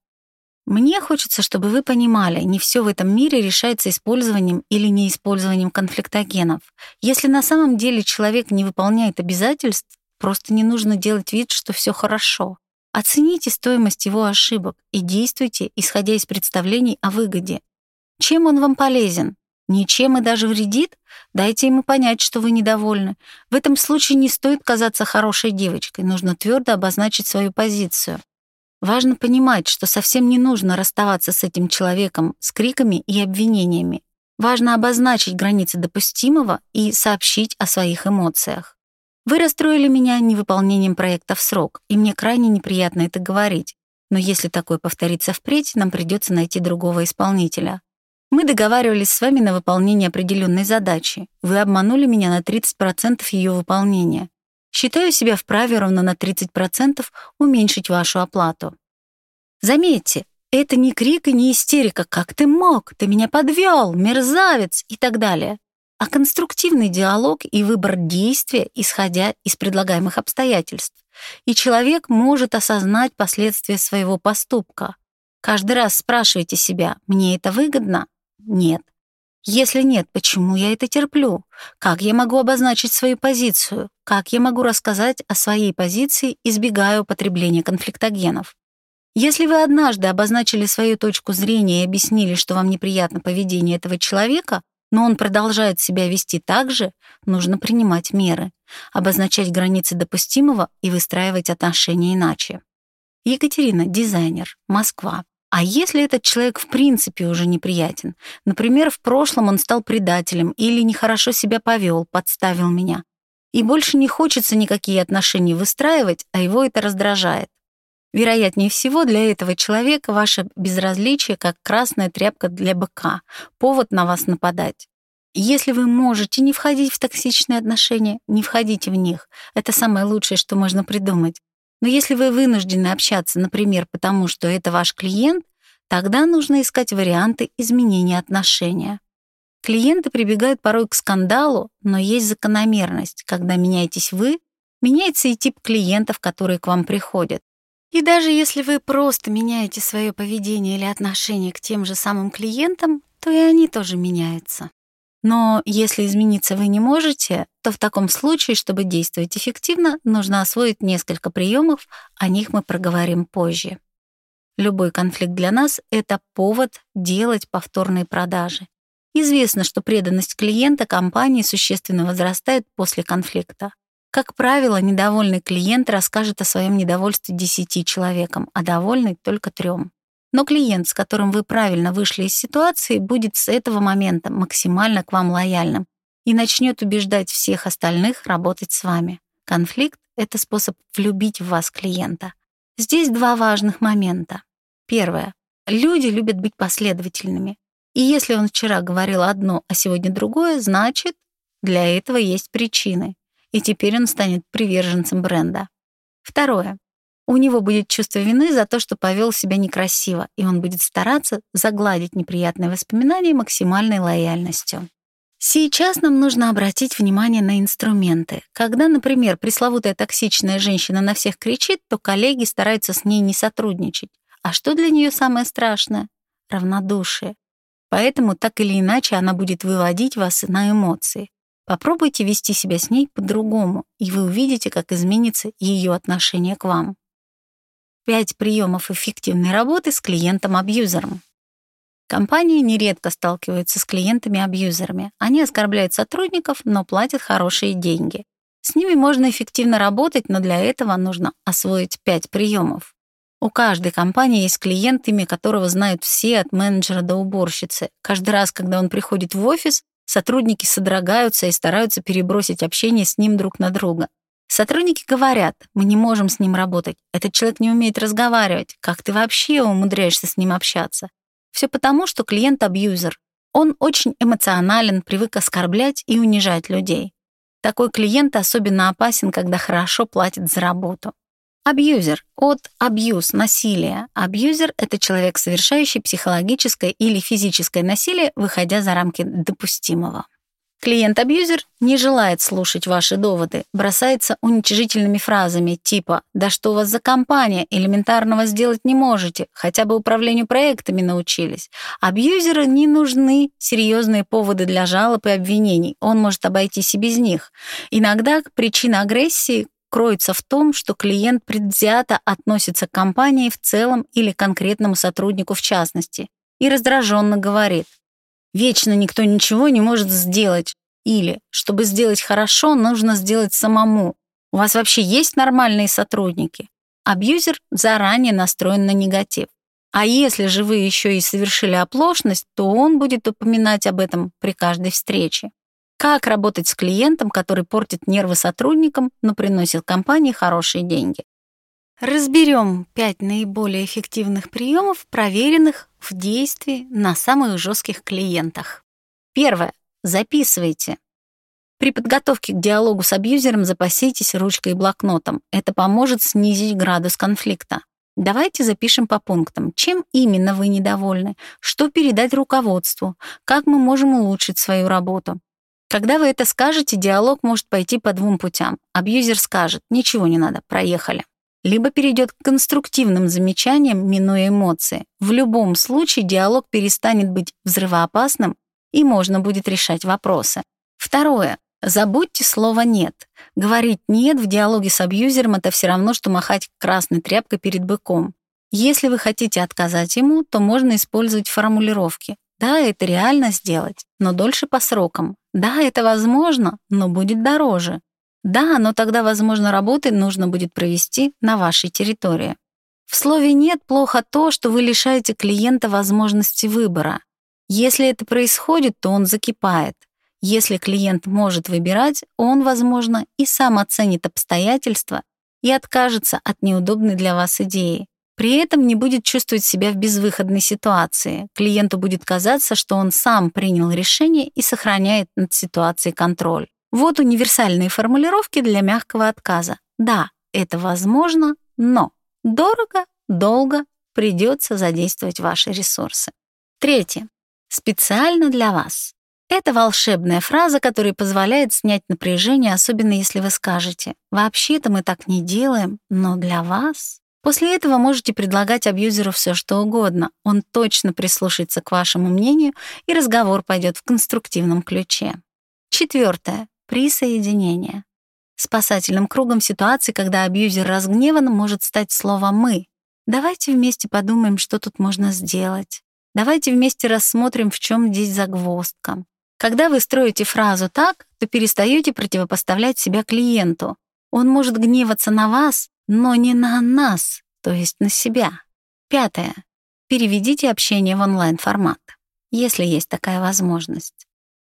Мне хочется, чтобы вы понимали, не все в этом мире решается использованием или неиспользованием конфликтогенов. Если на самом деле человек не выполняет обязательств, просто не нужно делать вид, что все хорошо. Оцените стоимость его ошибок и действуйте, исходя из представлений о выгоде. Чем он вам полезен? Ничем и даже вредит? Дайте ему понять, что вы недовольны. В этом случае не стоит казаться хорошей девочкой, нужно твердо обозначить свою позицию. Важно понимать, что совсем не нужно расставаться с этим человеком с криками и обвинениями. Важно обозначить границы допустимого и сообщить о своих эмоциях. Вы расстроили меня невыполнением проекта в срок, и мне крайне неприятно это говорить. Но если такое повторится впредь, нам придется найти другого исполнителя. Мы договаривались с вами на выполнение определенной задачи. Вы обманули меня на 30% ее выполнения. Считаю себя вправе ровно на 30% уменьшить вашу оплату. Заметьте, это не крик и не истерика «как ты мог?», «ты меня подвел», «мерзавец» и так далее а конструктивный диалог и выбор действия, исходя из предлагаемых обстоятельств. И человек может осознать последствия своего поступка. Каждый раз спрашивайте себя, мне это выгодно? Нет. Если нет, почему я это терплю? Как я могу обозначить свою позицию? Как я могу рассказать о своей позиции, избегая употребления конфликтогенов? Если вы однажды обозначили свою точку зрения и объяснили, что вам неприятно поведение этого человека, но он продолжает себя вести так же, нужно принимать меры, обозначать границы допустимого и выстраивать отношения иначе. Екатерина, дизайнер, Москва. А если этот человек в принципе уже неприятен? Например, в прошлом он стал предателем или нехорошо себя повел, подставил меня. И больше не хочется никакие отношения выстраивать, а его это раздражает. Вероятнее всего, для этого человека ваше безразличие как красная тряпка для быка, повод на вас нападать. Если вы можете не входить в токсичные отношения, не входите в них. Это самое лучшее, что можно придумать. Но если вы вынуждены общаться, например, потому что это ваш клиент, тогда нужно искать варианты изменения отношения. Клиенты прибегают порой к скандалу, но есть закономерность. Когда меняетесь вы, меняется и тип клиентов, которые к вам приходят. И даже если вы просто меняете свое поведение или отношение к тем же самым клиентам, то и они тоже меняются. Но если измениться вы не можете, то в таком случае, чтобы действовать эффективно, нужно освоить несколько приемов, о них мы проговорим позже. Любой конфликт для нас — это повод делать повторные продажи. Известно, что преданность клиента компании существенно возрастает после конфликта. Как правило, недовольный клиент расскажет о своем недовольстве 10 человекам, а довольный — только трем. Но клиент, с которым вы правильно вышли из ситуации, будет с этого момента максимально к вам лояльным и начнет убеждать всех остальных работать с вами. Конфликт — это способ влюбить в вас клиента. Здесь два важных момента. Первое. Люди любят быть последовательными. И если он вчера говорил одно, а сегодня другое, значит, для этого есть причины и теперь он станет приверженцем бренда. Второе. У него будет чувство вины за то, что повел себя некрасиво, и он будет стараться загладить неприятные воспоминания максимальной лояльностью. Сейчас нам нужно обратить внимание на инструменты. Когда, например, пресловутая токсичная женщина на всех кричит, то коллеги стараются с ней не сотрудничать. А что для нее самое страшное? Равнодушие. Поэтому так или иначе она будет выводить вас на эмоции. Попробуйте вести себя с ней по-другому, и вы увидите, как изменится ее отношение к вам. 5 приемов эффективной работы с клиентом-абьюзером. Компании нередко сталкиваются с клиентами-абьюзерами. Они оскорбляют сотрудников, но платят хорошие деньги. С ними можно эффективно работать, но для этого нужно освоить 5 приемов. У каждой компании есть клиент, имя которого знают все от менеджера до уборщицы. Каждый раз, когда он приходит в офис, сотрудники содрогаются и стараются перебросить общение с ним друг на друга. Сотрудники говорят, мы не можем с ним работать, этот человек не умеет разговаривать, как ты вообще умудряешься с ним общаться? Все потому, что клиент абьюзер. Он очень эмоционален, привык оскорблять и унижать людей. Такой клиент особенно опасен, когда хорошо платит за работу. Абьюзер от абьюз, насилие. Абьюзер — это человек, совершающий психологическое или физическое насилие, выходя за рамки допустимого. Клиент-абьюзер не желает слушать ваши доводы, бросается уничижительными фразами типа «Да что у вас за компания? Элементарного сделать не можете, хотя бы управлению проектами научились». Абьюзеры не нужны серьезные поводы для жалоб и обвинений, он может обойтись и без них. Иногда причина агрессии кроется в том, что клиент предвзято относится к компании в целом или конкретному сотруднику в частности и раздраженно говорит «Вечно никто ничего не может сделать» или «Чтобы сделать хорошо, нужно сделать самому». У вас вообще есть нормальные сотрудники? Абьюзер заранее настроен на негатив. А если же вы еще и совершили оплошность, то он будет упоминать об этом при каждой встрече. Как работать с клиентом, который портит нервы сотрудникам, но приносит компании хорошие деньги? Разберем пять наиболее эффективных приемов, проверенных в действии на самых жестких клиентах. Первое. Записывайте. При подготовке к диалогу с абьюзером запаситесь ручкой и блокнотом. Это поможет снизить градус конфликта. Давайте запишем по пунктам, чем именно вы недовольны, что передать руководству, как мы можем улучшить свою работу. Когда вы это скажете, диалог может пойти по двум путям. Абьюзер скажет «ничего не надо, проехали». Либо перейдет к конструктивным замечаниям, минуя эмоции. В любом случае диалог перестанет быть взрывоопасным и можно будет решать вопросы. Второе. Забудьте слово «нет». Говорить «нет» в диалоге с абьюзером — это все равно, что махать красной тряпкой перед быком. Если вы хотите отказать ему, то можно использовать формулировки да, это реально сделать, но дольше по срокам. Да, это возможно, но будет дороже. Да, но тогда, возможно, работы нужно будет провести на вашей территории. В слове «нет» плохо то, что вы лишаете клиента возможности выбора. Если это происходит, то он закипает. Если клиент может выбирать, он, возможно, и сам оценит обстоятельства и откажется от неудобной для вас идеи. При этом не будет чувствовать себя в безвыходной ситуации. Клиенту будет казаться, что он сам принял решение и сохраняет над ситуацией контроль. Вот универсальные формулировки для мягкого отказа. Да, это возможно, но дорого, долго придется задействовать ваши ресурсы. Третье. Специально для вас. Это волшебная фраза, которая позволяет снять напряжение, особенно если вы скажете «Вообще-то мы так не делаем, но для вас...» После этого можете предлагать абьюзеру все, что угодно. Он точно прислушается к вашему мнению, и разговор пойдет в конструктивном ключе. Четвертое. Присоединение. Спасательным кругом ситуации, когда абьюзер разгневан, может стать слово «мы». Давайте вместе подумаем, что тут можно сделать. Давайте вместе рассмотрим, в чем здесь загвоздка. Когда вы строите фразу так, то перестаете противопоставлять себя клиенту. Он может гневаться на вас, но не на нас, то есть на себя. Пятое. Переведите общение в онлайн-формат, если есть такая возможность.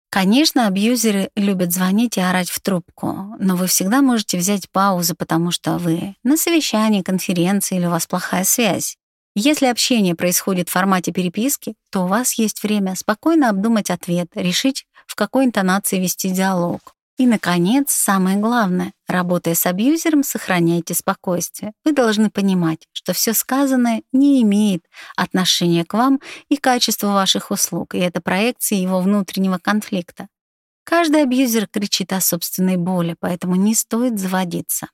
Конечно, абьюзеры любят звонить и орать в трубку, но вы всегда можете взять паузу, потому что вы на совещании, конференции или у вас плохая связь. Если общение происходит в формате переписки, то у вас есть время спокойно обдумать ответ, решить, в какой интонации вести диалог. И, наконец, самое главное, работая с абьюзером, сохраняйте спокойствие. Вы должны понимать, что все сказанное не имеет отношения к вам и качеству ваших услуг, и это проекция его внутреннего конфликта. Каждый абьюзер кричит о собственной боли, поэтому не стоит заводиться.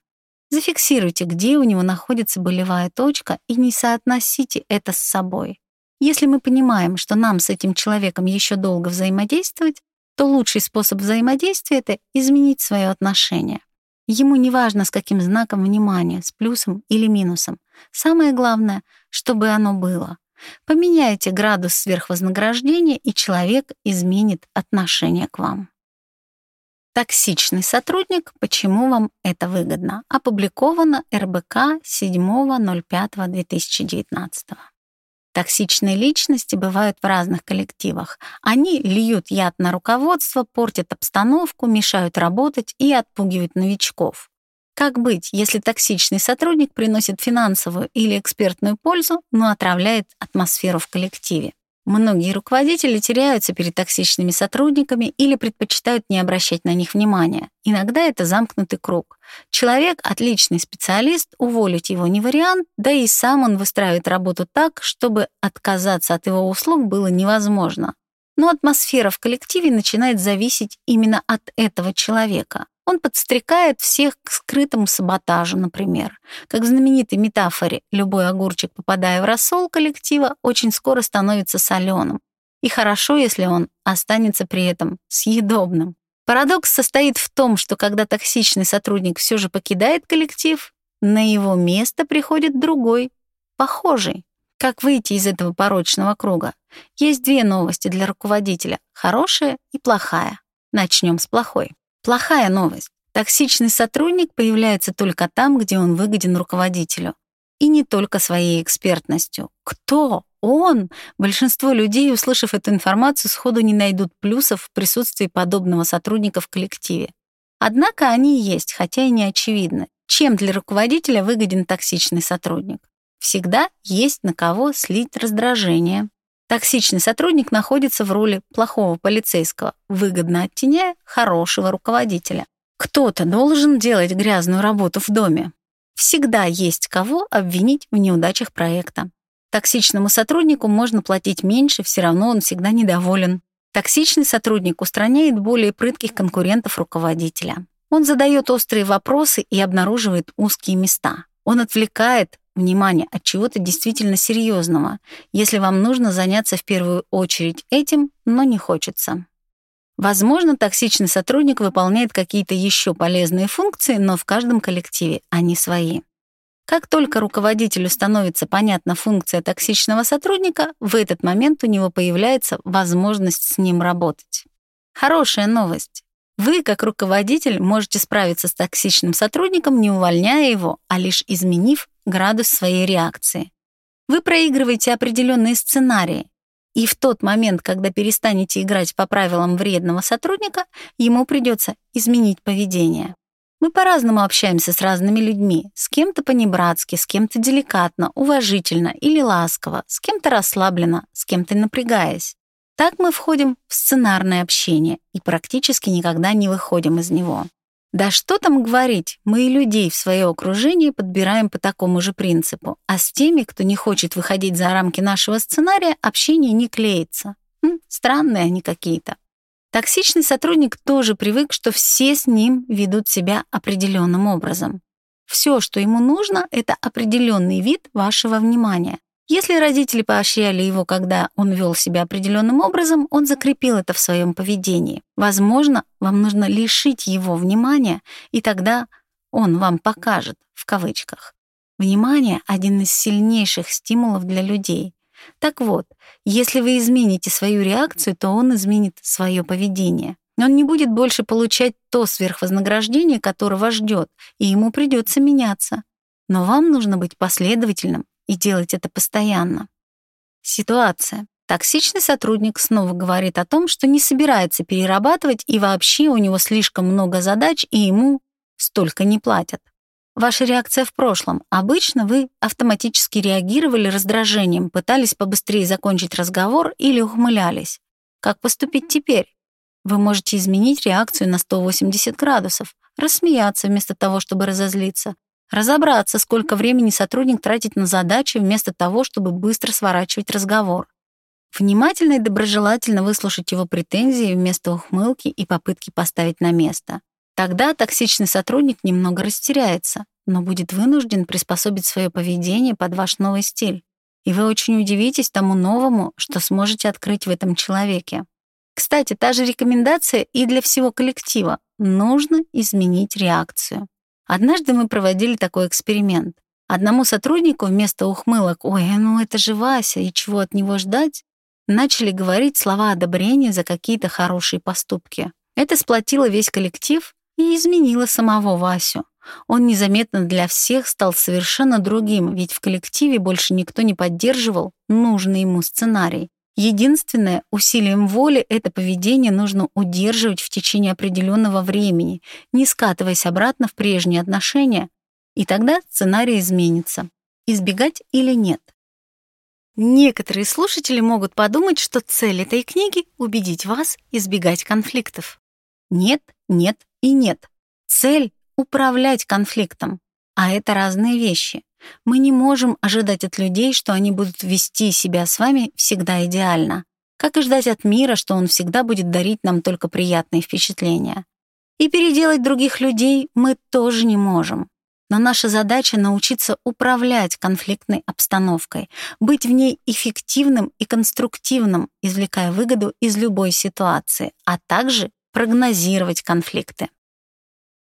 Зафиксируйте, где у него находится болевая точка, и не соотносите это с собой. Если мы понимаем, что нам с этим человеком еще долго взаимодействовать, то лучший способ взаимодействия — это изменить свое отношение. Ему не важно, с каким знаком внимания, с плюсом или минусом. Самое главное, чтобы оно было. Поменяйте градус сверхвознаграждения, и человек изменит отношение к вам. Токсичный сотрудник. Почему вам это выгодно? Опубликовано РБК 7.05.2019. Токсичные личности бывают в разных коллективах. Они льют яд на руководство, портят обстановку, мешают работать и отпугивают новичков. Как быть, если токсичный сотрудник приносит финансовую или экспертную пользу, но отравляет атмосферу в коллективе? Многие руководители теряются перед токсичными сотрудниками или предпочитают не обращать на них внимания. Иногда это замкнутый круг. Человек — отличный специалист, уволить его не вариант, да и сам он выстраивает работу так, чтобы отказаться от его услуг было невозможно. Но атмосфера в коллективе начинает зависеть именно от этого человека. Он подстрекает всех к скрытому саботажу, например. Как в знаменитой метафоре «любой огурчик, попадая в рассол коллектива, очень скоро становится соленым». И хорошо, если он останется при этом съедобным. Парадокс состоит в том, что когда токсичный сотрудник все же покидает коллектив, на его место приходит другой, похожий. Как выйти из этого порочного круга? Есть две новости для руководителя — хорошая и плохая. Начнем с плохой. Плохая новость. Токсичный сотрудник появляется только там, где он выгоден руководителю. И не только своей экспертностью. Кто? Он? Большинство людей, услышав эту информацию, сходу не найдут плюсов в присутствии подобного сотрудника в коллективе. Однако они есть, хотя и не очевидны. Чем для руководителя выгоден токсичный сотрудник? Всегда есть на кого слить раздражение, Токсичный сотрудник находится в роли плохого полицейского, выгодно оттеняя хорошего руководителя. Кто-то должен делать грязную работу в доме. Всегда есть кого обвинить в неудачах проекта. Токсичному сотруднику можно платить меньше, все равно он всегда недоволен. Токсичный сотрудник устраняет более прытких конкурентов руководителя. Он задает острые вопросы и обнаруживает узкие места. Он отвлекает внимание от чего-то действительно серьезного, если вам нужно заняться в первую очередь этим, но не хочется. Возможно, токсичный сотрудник выполняет какие-то еще полезные функции, но в каждом коллективе они свои. Как только руководителю становится понятна функция токсичного сотрудника, в этот момент у него появляется возможность с ним работать. Хорошая новость. Вы, как руководитель, можете справиться с токсичным сотрудником, не увольняя его, а лишь изменив градус своей реакции. Вы проигрываете определенные сценарии, и в тот момент, когда перестанете играть по правилам вредного сотрудника, ему придется изменить поведение. Мы по-разному общаемся с разными людьми, с кем-то понебратски, с кем-то деликатно, уважительно или ласково, с кем-то расслабленно, с кем-то напрягаясь. Так мы входим в сценарное общение и практически никогда не выходим из него. Да что там говорить, мы и людей в свое окружение подбираем по такому же принципу, а с теми, кто не хочет выходить за рамки нашего сценария, общение не клеится. Хм, странные они какие-то. Токсичный сотрудник тоже привык, что все с ним ведут себя определенным образом. Все, что ему нужно, это определенный вид вашего внимания. Если родители поощряли его, когда он вел себя определенным образом, он закрепил это в своем поведении. Возможно, вам нужно лишить его внимания, и тогда он вам покажет, в кавычках. Внимание — один из сильнейших стимулов для людей. Так вот, если вы измените свою реакцию, то он изменит свое поведение. Он не будет больше получать то сверхвознаграждение, которого ждет, и ему придется меняться. Но вам нужно быть последовательным и делать это постоянно. Ситуация. Токсичный сотрудник снова говорит о том, что не собирается перерабатывать и вообще у него слишком много задач и ему столько не платят. Ваша реакция в прошлом. Обычно вы автоматически реагировали раздражением, пытались побыстрее закончить разговор или ухмылялись. Как поступить теперь? Вы можете изменить реакцию на 180 градусов, рассмеяться вместо того, чтобы разозлиться, Разобраться, сколько времени сотрудник тратит на задачи, вместо того, чтобы быстро сворачивать разговор. Внимательно и доброжелательно выслушать его претензии вместо ухмылки и попытки поставить на место. Тогда токсичный сотрудник немного растеряется, но будет вынужден приспособить свое поведение под ваш новый стиль. И вы очень удивитесь тому новому, что сможете открыть в этом человеке. Кстати, та же рекомендация и для всего коллектива. Нужно изменить реакцию. Однажды мы проводили такой эксперимент. Одному сотруднику вместо ухмылок «Ой, ну это же Вася, и чего от него ждать?» начали говорить слова одобрения за какие-то хорошие поступки. Это сплотило весь коллектив и изменило самого Васю. Он незаметно для всех стал совершенно другим, ведь в коллективе больше никто не поддерживал нужный ему сценарий. Единственное, усилием воли это поведение нужно удерживать в течение определенного времени, не скатываясь обратно в прежние отношения, и тогда сценарий изменится. Избегать или нет? Некоторые слушатели могут подумать, что цель этой книги — убедить вас избегать конфликтов. Нет, нет и нет. Цель — управлять конфликтом. А это разные вещи. Мы не можем ожидать от людей, что они будут вести себя с вами всегда идеально, как и ждать от мира, что он всегда будет дарить нам только приятные впечатления. И переделать других людей мы тоже не можем. Но наша задача — научиться управлять конфликтной обстановкой, быть в ней эффективным и конструктивным, извлекая выгоду из любой ситуации, а также прогнозировать конфликты.